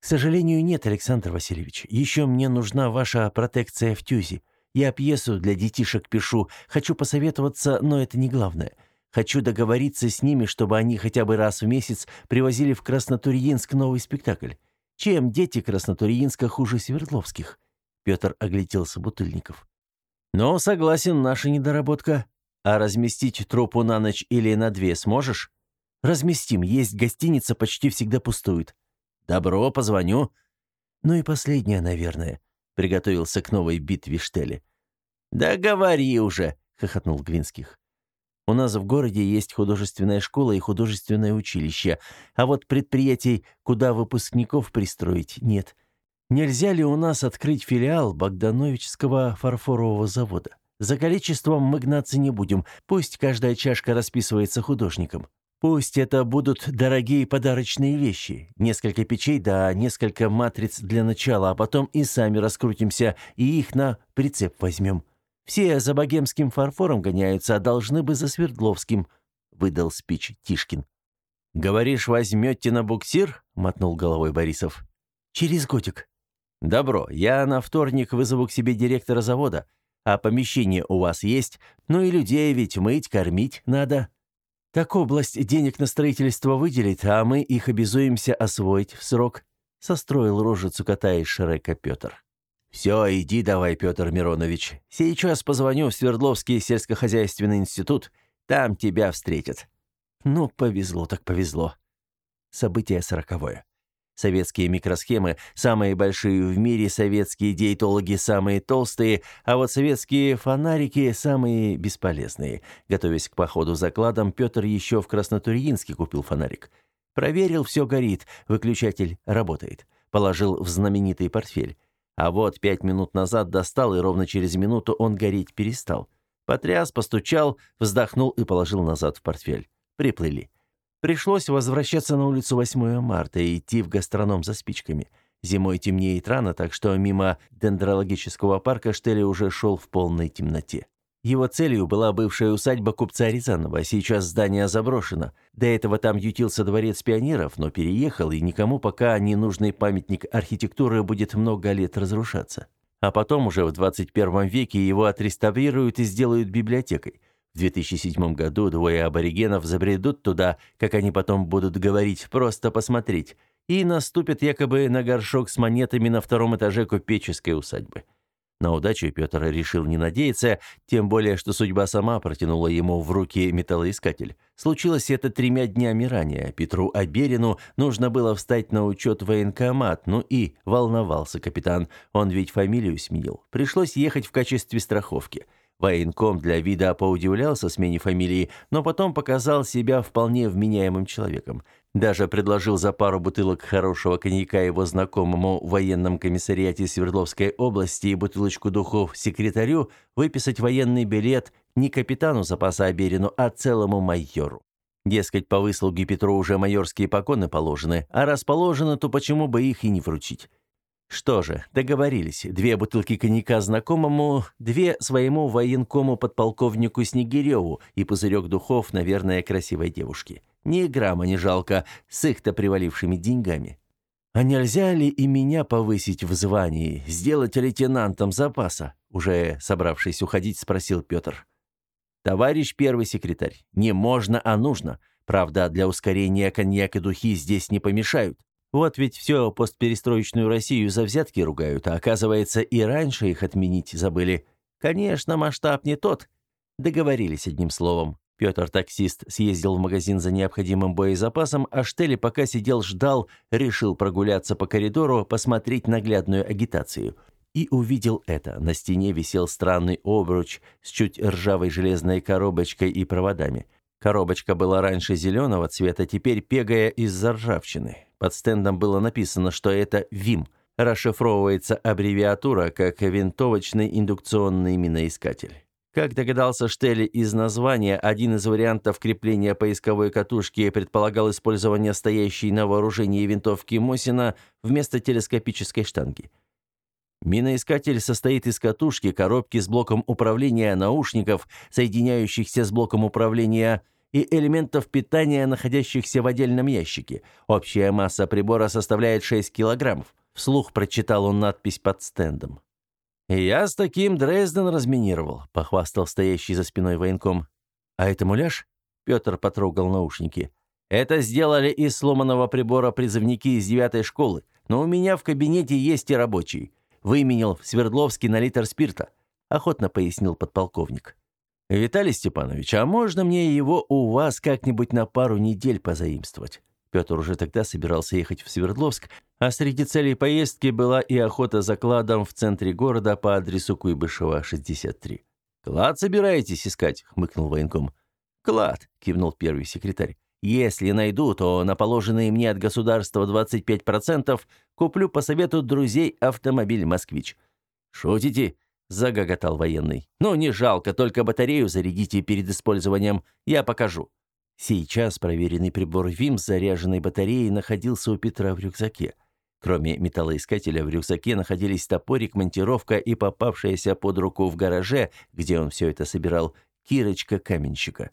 «К сожалению, нет, Александр Васильевич. Еще мне нужна ваша протекция в ТЮЗе. Я пьесу для детишек пишу. Хочу посоветоваться, но это не главное. Хочу договориться с ними, чтобы они хотя бы раз в месяц привозили в Краснотурьинск новый спектакль. Чем дети Краснотурьинска хуже Свердловских?» Петр оглядел собутыльников. «Ну, согласен, наша недоработка. А разместить труппу на ночь или на две сможешь?» «Разместим. Есть гостиница, почти всегда пустует». «Добро, позвоню». «Ну и последнее, наверное», — приготовился к новой битве Штеле. «Да говори уже!» — хохотнул Глинских. «У нас в городе есть художественная школа и художественное училище, а вот предприятий, куда выпускников пристроить, нет. Нельзя ли у нас открыть филиал Богдановичского фарфорового завода? За количеством мы гнаться не будем, пусть каждая чашка расписывается художником. Пусть это будут дорогие подарочные вещи, несколько печей да несколько матриц для начала, а потом и сами раскрутимся и их на прицеп возьмем». Все за богемским фарфором гоняются, а должны бы за Свердловским», — выдал спич Тишкин. «Говоришь, возьмете на буксир?» — мотнул головой Борисов. «Через годик». «Добро, я на вторник вызову к себе директора завода. А помещение у вас есть? Ну и людей ведь мыть, кормить надо». «Так область денег на строительство выделит, а мы их обязуемся освоить в срок», — состроил рожицу кота из Шрека Петр. «Все, иди давай, Петр Миронович. Сейчас позвоню в Свердловский сельскохозяйственный институт. Там тебя встретят». Ну, повезло так повезло. Событие сороковое. Советские микросхемы самые большие в мире, советские диетологи самые толстые, а вот советские фонарики самые бесполезные. Готовясь к походу за кладом, Петр еще в Краснотурьинске купил фонарик. Проверил, все горит, выключатель работает. Положил в знаменитый портфель. А вот пять минут назад достал, и ровно через минуту он гореть перестал. Потряс, постучал, вздохнул и положил назад в портфель. Приплыли. Пришлось возвращаться на улицу 8 марта и идти в гастроном за спичками. Зимой темнеет рано, так что мимо дендрологического парка Штели уже шел в полной темноте. Его целью была бывшая усадьба купца Рязанова, а сейчас здание заброшено. До этого там ютился дворец пионеров, но переехал, и никому пока ненужный памятник архитектуры будет много лет разрушаться. А потом уже в 21 веке его отреставрируют и сделают библиотекой. В 2007 году двое аборигенов забредут туда, как они потом будут говорить, просто посмотреть, и наступят якобы на горшок с монетами на втором этаже купеческой усадьбы. На удачу Петр решил не надеяться, тем более, что судьба сама протянула ему в руки металлоискатель. Случилось это тремя днями ранее. Петру Аберину нужно было встать на учет в военкомат, ну и волновался капитан. Он ведь фамилию сменил. Пришлось ехать в качестве страховки. Военком для вида поудивлялся смене фамилии, но потом показал себя вполне вменяемым человеком. Даже предложил за пару бутылок хорошего коньяка его знакомому в военном комиссариате Свердловской области и бутылочку духов секретарю выписать военный билет не капитану запаса Аберину, а целому майору. Дескать, по выслуге Петру уже майорские поконы положены, а раз положено, то почему бы их и не вручить? Что же, договорились. Две бутылки коньяка знакомому, две своему военкому подполковнику Снегиреву и пузырек духов, наверное, красивой девушке. Ни грамма не жалко, с их-то привалившими деньгами. А нельзя ли и меня повысить в звании, сделать лейтенантом запаса? Уже собравшись уходить, спросил Петр. Товарищ первый секретарь, не можно, а нужно. Правда, для ускорения коньяк и духи здесь не помешают. Вот ведь все постперестроечную Россию за взятки ругают, а оказывается, и раньше их отменить забыли. Конечно, масштаб не тот. Договорились одним словом. Петр, таксист, съездил в магазин за необходимым боезапасом, а Штели пока сидел ждал, решил прогуляться по коридору, посмотреть наглядную агитацию. И увидел это. На стене висел странный обруч с чуть ржавой железной коробочкой и проводами. Коробочка была раньше зеленого цвета, теперь пегая из-за ржавчины. Под стендом было написано, что это ВИМ. Расшифровывается аббревиатура как «Винтовочный индукционный миноискатель». Как догадался Штелли из названия, один из вариантов крепления поисковой катушки предполагал использование стоящей на вооружении винтовки Мосина вместо телескопической штанги. Миноискатель состоит из катушки, коробки с блоком управления наушников, соединяющихся с блоком управления и элементов питания, находящихся в отдельном ящике. Общая масса прибора составляет 6 килограммов. Вслух прочитал он надпись под стендом. «Я с таким Дрезден разминировал», — похвастал стоящий за спиной военком. «А это муляж?» — Петр потрогал наушники. «Это сделали из сломанного прибора призывники из девятой школы, но у меня в кабинете есть и рабочий. Выменил в Свердловске на литр спирта», — охотно пояснил подполковник. «Виталий Степанович, а можно мне его у вас как-нибудь на пару недель позаимствовать?» Петр уже тогда собирался ехать в Свердловск, а среди целей поездки была и охота за кладом в центре города по адресу Куйбышева, 63. «Клад собираетесь искать?» — хмыкнул военком. «Клад», — кивнул первый секретарь. «Если найду, то на положенные мне от государства 25% куплю по совету друзей автомобиль «Москвич». «Шутите?» — загоготал военный. «Ну, не жалко, только батарею зарядите перед использованием. Я покажу». Сейчас проверенный прибор ВИМ с заряженной батареей находился у Петра в рюкзаке. Кроме металлоискателя в рюкзаке находились топорик, монтировка и попавшаяся под руку в гараже, где он все это собирал, кирочка каменщика.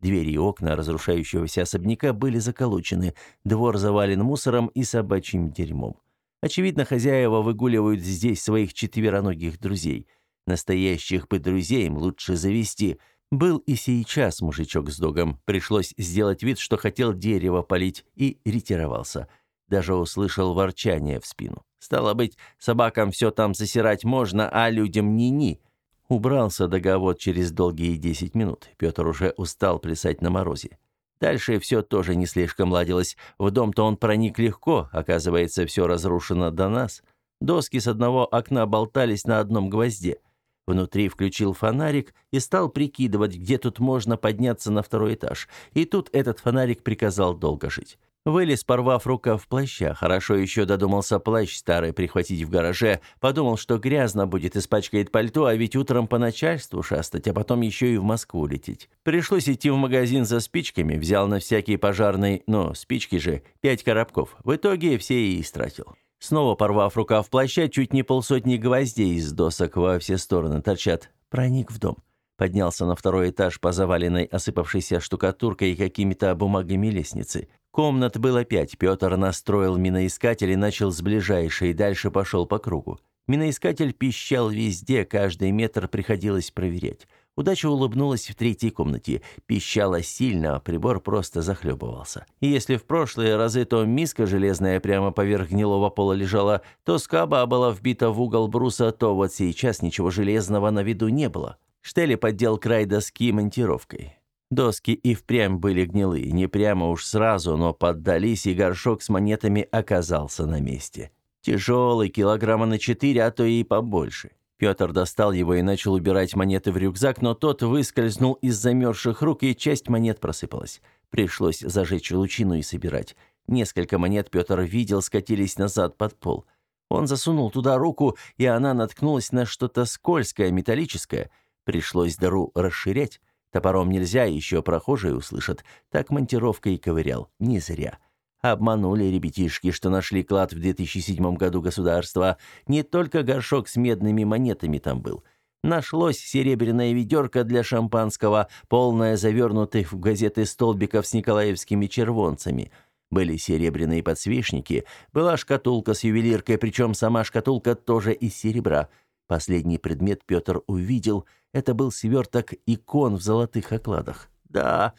Двери и окна разрушающегося особняка были заколочены, двор завален мусором и собачьим дерьмом. Очевидно, хозяева выгуливают здесь своих четвероногих друзей. Настоящих бы друзей им лучше завести – был и сейчас мужичок с догом. Пришлось сделать вид, что хотел дерево полить, и ретировался. Даже услышал ворчание в спину. Стало быть, собакам все там засирать можно, а людям ни-ни. Убрался договор через долгие десять минут. Петр уже устал плясать на морозе. Дальше все тоже не слишком ладилось. В дом-то он проник легко, оказывается, все разрушено до нас. Доски с одного окна болтались на одном гвозде. Внутри включил фонарик и стал прикидывать, где тут можно подняться на второй этаж. И тут этот фонарик приказал долго жить. Вылез, порвав рукав плаща. Хорошо еще додумался плащ старый прихватить в гараже. Подумал, что грязно будет, испачкает пальто, а ведь утром по начальству шастать, а потом еще и в Москву лететь. Пришлось идти в магазин за спичками. Взял на всякий пожарный, но спички же, пять коробков. В итоге все и истратил. Снова порвав рукав плаща, чуть не полсотни гвоздей из досок во все стороны торчат. Проник в дом. Поднялся на второй этаж по заваленной осыпавшейся штукатуркой и какими-то бумагами лестницы. Комнат было пять. Петр настроил миноискатель и начал с ближайшей, дальше пошел по кругу. Миноискатель пищал везде, каждый метр приходилось проверять. Удача улыбнулась в третьей комнате. Пищала сильно, а прибор просто захлебывался. И если в прошлые разы то миска железная прямо поверх гнилого пола лежала, то скаба была вбита в угол бруса, то вот сейчас ничего железного на виду не было. Штели поддел край доски монтировкой. Доски и впрямь были гнилые, не прямо уж сразу, но поддались, и горшок с монетами оказался на месте. Тяжелый, килограмма на четыре, а то и побольше. Петр достал его и начал убирать монеты в рюкзак, но тот выскользнул из замерзших рук, и часть монет просыпалась. Пришлось зажечь лучину и собирать. Несколько монет Петр видел, скатились назад под пол. Он засунул туда руку, и она наткнулась на что-то скользкое, металлическое. Пришлось дыру расширять. Топором нельзя, еще прохожие услышат. Так монтировка и ковырял. Не зря. Обманули ребятишки, что нашли клад в 2007 году государства. Не только горшок с медными монетами там был. Нашлось серебряное ведерко для шампанского, полное завернутых в газеты столбиков с николаевскими червонцами. Были серебряные подсвечники, была шкатулка с ювелиркой, причем сама шкатулка тоже из серебра. Последний предмет Петр увидел – это был сверток икон в золотых окладах. Да,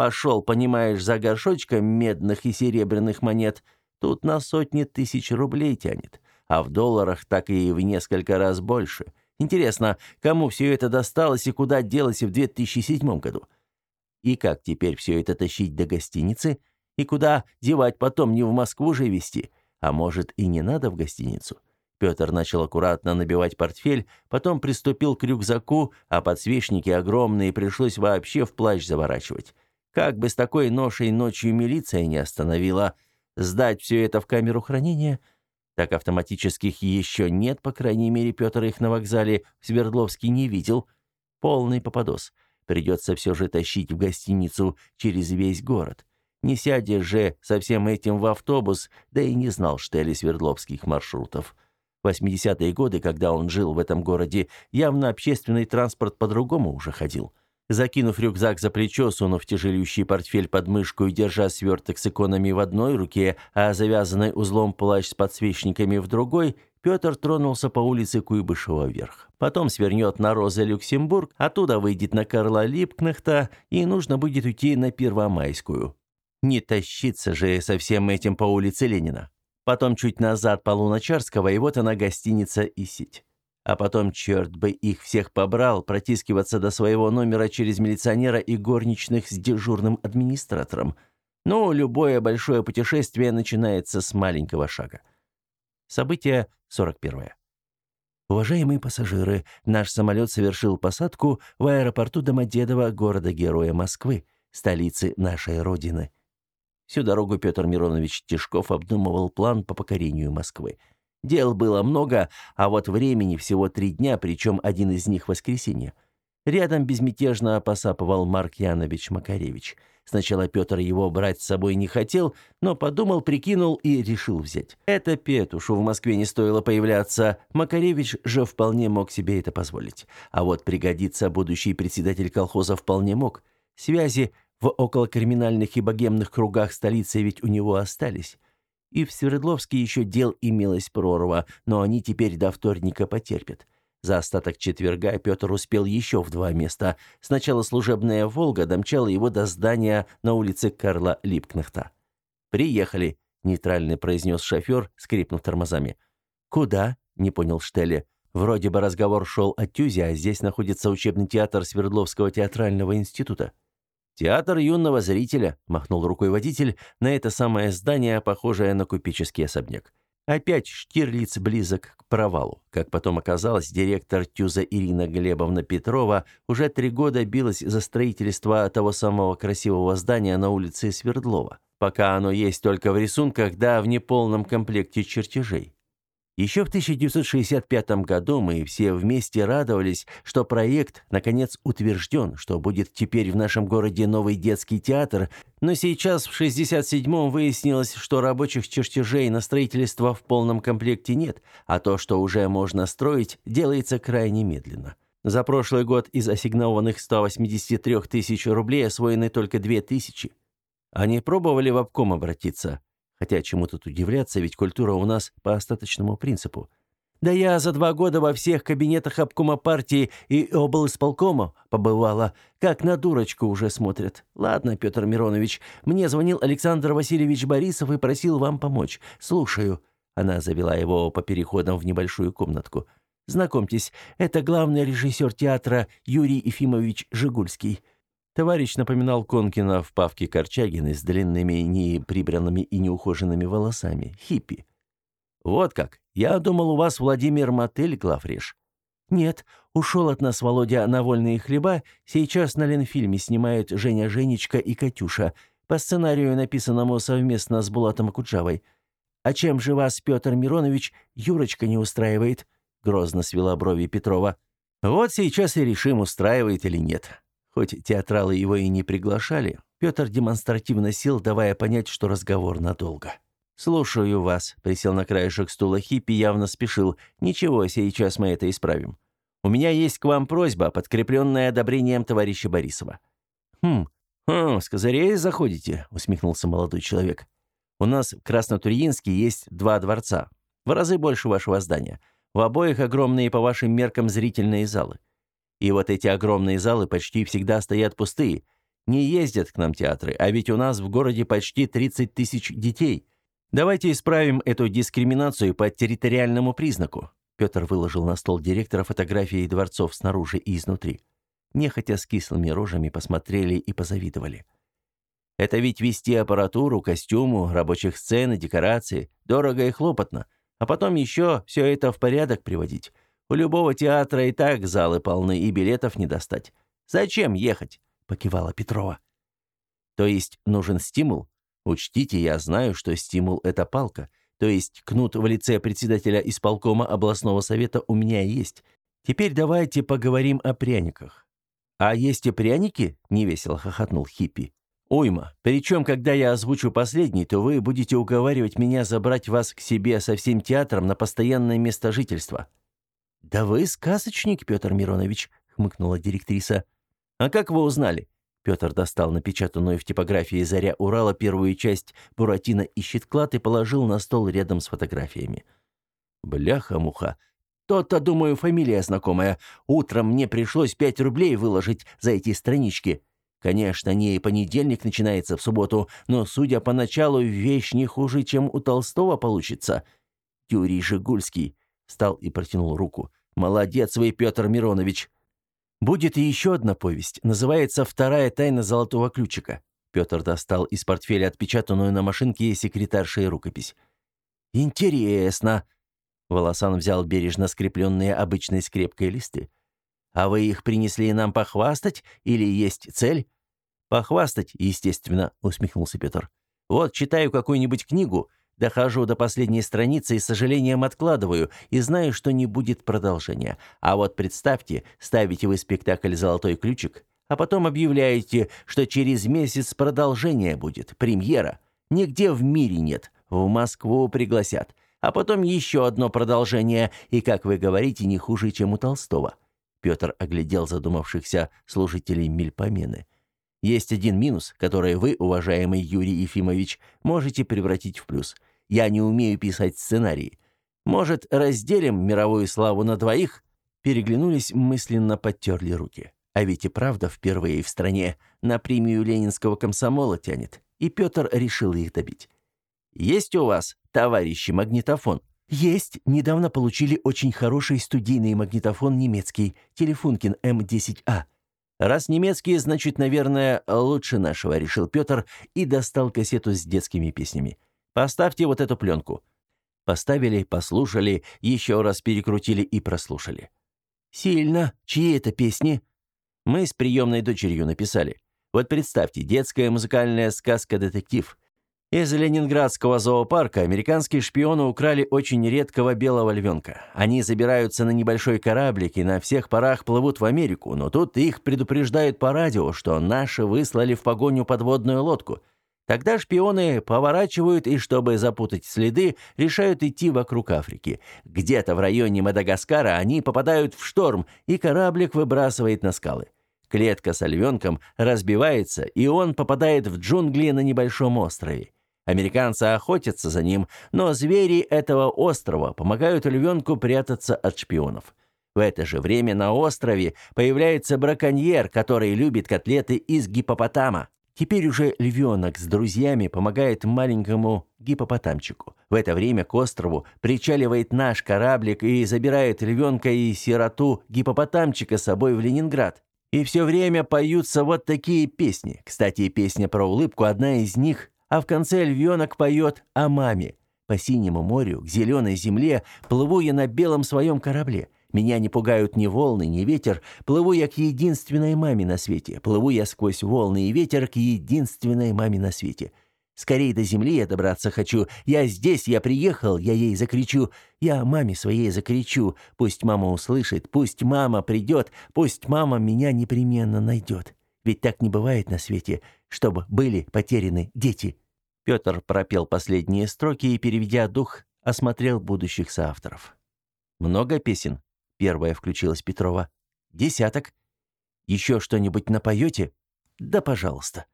Пошел, понимаешь, за горшочком медных и серебряных монет. Тут на сотни тысяч рублей тянет, а в долларах так и в несколько раз больше. Интересно, кому все это досталось и куда делось в 2007 году? И как теперь все это тащить до гостиницы? И куда девать потом, не в Москву же везти? А может, и не надо в гостиницу? Петр начал аккуратно набивать портфель, потом приступил к рюкзаку, а подсвечники огромные пришлось вообще в плащ заворачивать. Как бы с такой ношей ночью милиция не остановила, сдать все это в камеру хранения? Так автоматических еще нет, по крайней мере, Петр их на вокзале в Свердловске не видел. Полный попадос. Придется все же тащить в гостиницу через весь город. Не сядешь же со всем этим в автобус, да и не знал Штели Свердловских маршрутов. В 80-е годы, когда он жил в этом городе, явно общественный транспорт по-другому уже ходил. Закинув рюкзак за плечо, сунув тяжелющий портфель под мышку и держа сверток с иконами в одной руке, а завязанный узлом плащ с подсвечниками в другой, Петр тронулся по улице Куйбышева вверх. Потом свернет на Роза Люксембург, оттуда выйдет на Карла Липкнехта, и нужно будет уйти на Первомайскую. Не тащиться же со всем этим по улице Ленина. Потом чуть назад по Луначарского, и вот она гостиница и сеть. А потом, черт бы их всех побрал, протискиваться до своего номера через милиционера и горничных с дежурным администратором. Ну, любое большое путешествие начинается с маленького шага. Событие 41. Уважаемые пассажиры, наш самолет совершил посадку в аэропорту Домодедово, города-героя Москвы, столицы нашей Родины. Всю дорогу Петр Миронович Тишков обдумывал план по покорению Москвы. Дел было много, а вот времени всего три дня, причем один из них воскресенье. Рядом безмятежно посапывал Марк Янович Макаревич. Сначала Петр его брать с собой не хотел, но подумал, прикинул и решил взять. Это Петушу в Москве не стоило появляться. Макаревич же вполне мог себе это позволить. А вот пригодиться будущий председатель колхоза вполне мог. Связи в околокриминальных и богемных кругах столицы ведь у него остались. И в Свердловске еще дел имелась прорва, но они теперь до вторника потерпят. За остаток четверга Петр успел еще в два места. Сначала служебная «Волга» домчала его до здания на улице Карла Липкнехта. «Приехали», — нейтрально произнес шофер, скрипнув тормозами. «Куда?» — не понял Штелли. Вроде бы разговор шел о Тюзе, а здесь находится учебный театр Свердловского театрального института. «Театр юного зрителя», — махнул рукой водитель на это самое здание, похожее на купеческий особняк. Опять Штирлиц близок к провалу. Как потом оказалось, директор ТЮЗа Ирина Глебовна Петрова уже три года билась за строительство того самого красивого здания на улице Свердлова. Пока оно есть только в рисунках, да в неполном комплекте чертежей. Еще в 1965 году мы все вместе радовались, что проект наконец утвержден, что будет теперь в нашем городе новый детский театр, но сейчас в 67-м выяснилось, что рабочих чертежей на строительство в полном комплекте нет, а то, что уже можно строить, делается крайне медленно. За прошлый год из ассигнованных 183 тысяч рублей освоены только 2 тысячи. Они пробовали в обком обратиться. Хотя чему тут удивляться, ведь культура у нас по остаточному принципу. Да я за два года во всех кабинетах обкома партии и облсполкома побывала. Как на дурочку уже смотрят. Ладно, Петр Миронович, мне звонил Александр Васильевич Борисов и просил вам помочь. Слушаю». Она завела его по переходам в небольшую комнатку. «Знакомьтесь, это главный режиссер театра Юрий Ефимович Жигульский». Товарищ напоминал Конкина в Павке Корчагиной с длинными, неприбранными и неухоженными волосами. Хиппи. «Вот как. Я думал, у вас Владимир Мотель, главреж». «Нет, ушел от нас Володя на вольные хлеба. Сейчас на Ленфильме снимают Женя Женечка и Катюша. По сценарию, написанному совместно с Булатом Акуджавой. А чем же вас, Петр Миронович, Юрочка не устраивает?» Грозно свела брови Петрова. «Вот сейчас и решим, устраивает или нет». Хоть театралы его и не приглашали, Петр демонстративно сел, давая понять, что разговор надолго. «Слушаю вас», — присел на краешек стула хиппи, явно спешил. «Ничего, сейчас мы это исправим. У меня есть к вам просьба, подкрепленная одобрением товарища Борисова». «Хм, хм, с козырей заходите», — усмехнулся молодой человек. «У нас в Краснотурьинске есть два дворца, в разы больше вашего здания. В обоих огромные по вашим меркам зрительные залы. И вот эти огромные залы почти всегда стоят пустые. Не ездят к нам театры, а ведь у нас в городе почти 30 тысяч детей. Давайте исправим эту дискриминацию по территориальному признаку. Петр выложил на стол директора фотографии дворцов снаружи и изнутри. Нехотя с кислыми рожами посмотрели и позавидовали. Это ведь вести аппаратуру, костюму, рабочих сцены, декорации. Дорого и хлопотно. А потом еще все это в порядок приводить. У любого театра и так залы полны, и билетов не достать. Зачем ехать?» — покивала Петрова. «То есть нужен стимул? Учтите, я знаю, что стимул — это палка. То есть кнут в лице председателя исполкома областного совета у меня есть. Теперь давайте поговорим о пряниках». «А есть и пряники?» — невесело хохотнул хиппи. «Уйма. Причем, когда я озвучу последний, то вы будете уговаривать меня забрать вас к себе со всем театром на постоянное место жительства». «Да вы сказочник, Петр Миронович», — хмыкнула директриса. «А как вы узнали?» Петр достал напечатанную в типографии «Заря Урала» первую часть «Буратино ищет клад» и положил на стол рядом с фотографиями. «Бляха-муха! То-то, думаю, фамилия знакомая. Утром мне пришлось пять рублей выложить за эти странички. Конечно, не понедельник начинается в субботу, но, судя по началу, вещь не хуже, чем у Толстого получится. Юрий Жигульский встал и протянул руку. «Молодец вы, Петр Миронович!» Будет и еще одна повесть. Называется «Вторая тайна золотого ключика». Петр достал из портфеля отпечатанную на машинке секретаршей рукопись. «Интересно!» Волосан взял бережно скрепленные обычной скрепкой листы. «А вы их принесли нам похвастать или есть цель?» «Похвастать, естественно», — усмехнулся Петр. «Вот читаю какую-нибудь книгу, Дохожу до последней страницы и с сожалением откладываю, и знаю, что не будет продолжения. А вот представьте, ставите вы спектакль «Золотой ключик», а потом объявляете, что через месяц продолжение будет, премьера. Нигде в мире нет. В Москву пригласят. А потом еще одно продолжение, и, как вы говорите, не хуже, чем у Толстого. Петр оглядел задумавшихся служителей Мельпомены. Есть один минус, который вы, уважаемый Юрий Ефимович, можете превратить в плюс – я не умею писать сценарии. Может, разделим мировую славу на двоих?» Переглянулись, мысленно подтерли руки. А ведь и правда впервые в стране на премию ленинского комсомола тянет. И Петр решил их добить. «Есть у вас, товарищи, магнитофон?» «Есть. Недавно получили очень хороший студийный магнитофон немецкий, Телефункин М10А». «Раз немецкий, значит, наверное, лучше нашего», — решил Петр и достал кассету с детскими песнями. Поставьте вот эту пленку». Поставили, послушали, еще раз перекрутили и прослушали. «Сильно. Чьи это песни?» «Мы с приемной дочерью написали. Вот представьте, детская музыкальная сказка-детектив. Из ленинградского зоопарка американские шпионы украли очень редкого белого львенка. Они забираются на небольшой кораблик и на всех парах плывут в Америку, но тут их предупреждают по радио, что наши выслали в погоню подводную лодку. Тогда шпионы поворачивают и, чтобы запутать следы, решают идти вокруг Африки. Где-то в районе Мадагаскара они попадают в шторм, и кораблик выбрасывает на скалы. Клетка с львенком разбивается, и он попадает в джунгли на небольшом острове. Американцы охотятся за ним, но звери этого острова помогают львенку прятаться от шпионов. В это же время на острове появляется браконьер, который любит котлеты из гипопотама. Теперь уже львенок с друзьями помогает маленькому гипопотамчику. В это время к острову причаливает наш кораблик и забирает львенка и сироту гипопотамчика с собой в Ленинград. И все время поются вот такие песни. Кстати, песня про улыбку одна из них, а в конце львенок поет о маме. По синему морю, к зеленой земле, плыву я на белом своем корабле. Меня не пугают ни волны, ни ветер. Плыву я к единственной маме на свете. Плыву я сквозь волны и ветер к единственной маме на свете. Скорей до земли я добраться хочу. Я здесь, я приехал, я ей закричу. Я маме своей закричу. Пусть мама услышит, пусть мама придет, пусть мама меня непременно найдет. Ведь так не бывает на свете, чтобы были потеряны дети. Петр пропел последние строки и, переведя дух, осмотрел будущих соавторов. Много песен? Первая включилась Петрова. «Десяток. Еще что-нибудь напоете?» «Да, пожалуйста».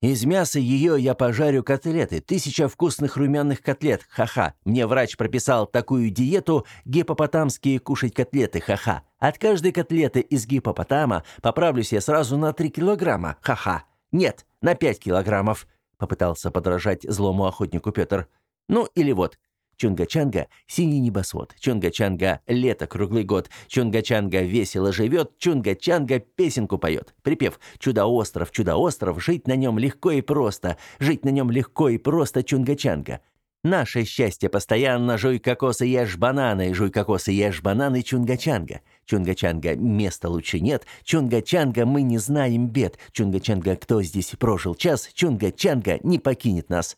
«Из мяса ее я пожарю котлеты. Тысяча вкусных румяных котлет. Ха-ха. Мне врач прописал такую диету гипопотамские кушать котлеты. Ха-ха. От каждой котлеты из гипопотама поправлюсь я сразу на три килограмма. Ха-ха. Нет, на пять килограммов», — попытался подражать злому охотнику Петр. «Ну или вот, Чунгачанга — синий небосвод. Чунгачанга — лето круглый год. Чунгачанга весело живет. Чунгачанга песенку поет. Припев «Чудо-остров, чудо-остров, жить на нем легко и просто. Жить на нем легко и просто, Чунгачанга». Наше счастье постоянно жуй кокосы, ешь бананы, жуй кокосы, ешь бананы, Чунгачанга. Чунгачанга места лучше нет, Чунгачанга мы не знаем бед, Чунгачанга кто здесь прожил час, Чунгачанга не покинет нас.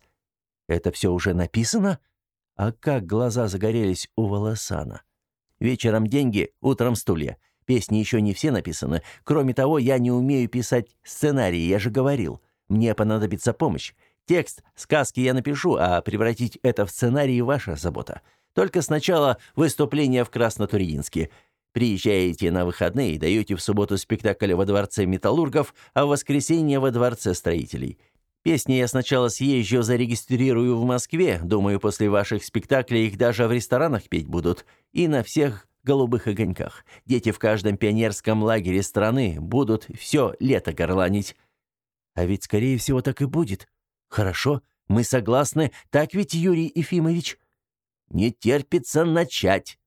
Это все уже написано? А как глаза загорелись у Волосана. Вечером деньги, утром стулья. Песни еще не все написаны. Кроме того, я не умею писать сценарии, я же говорил. Мне понадобится помощь. Текст сказки я напишу, а превратить это в сценарий ваша забота. Только сначала выступление в Краснотурьинске. Приезжаете на выходные и даете в субботу спектакль во дворце металлургов, а в воскресенье во дворце строителей. Песни я сначала съезжу, зарегистрирую в Москве. Думаю, после ваших спектаклей их даже в ресторанах петь будут. И на всех голубых огоньках. Дети в каждом пионерском лагере страны будут все лето горланить. А ведь, скорее всего, так и будет. Хорошо, мы согласны. Так ведь, Юрий Ефимович? Не терпится начать.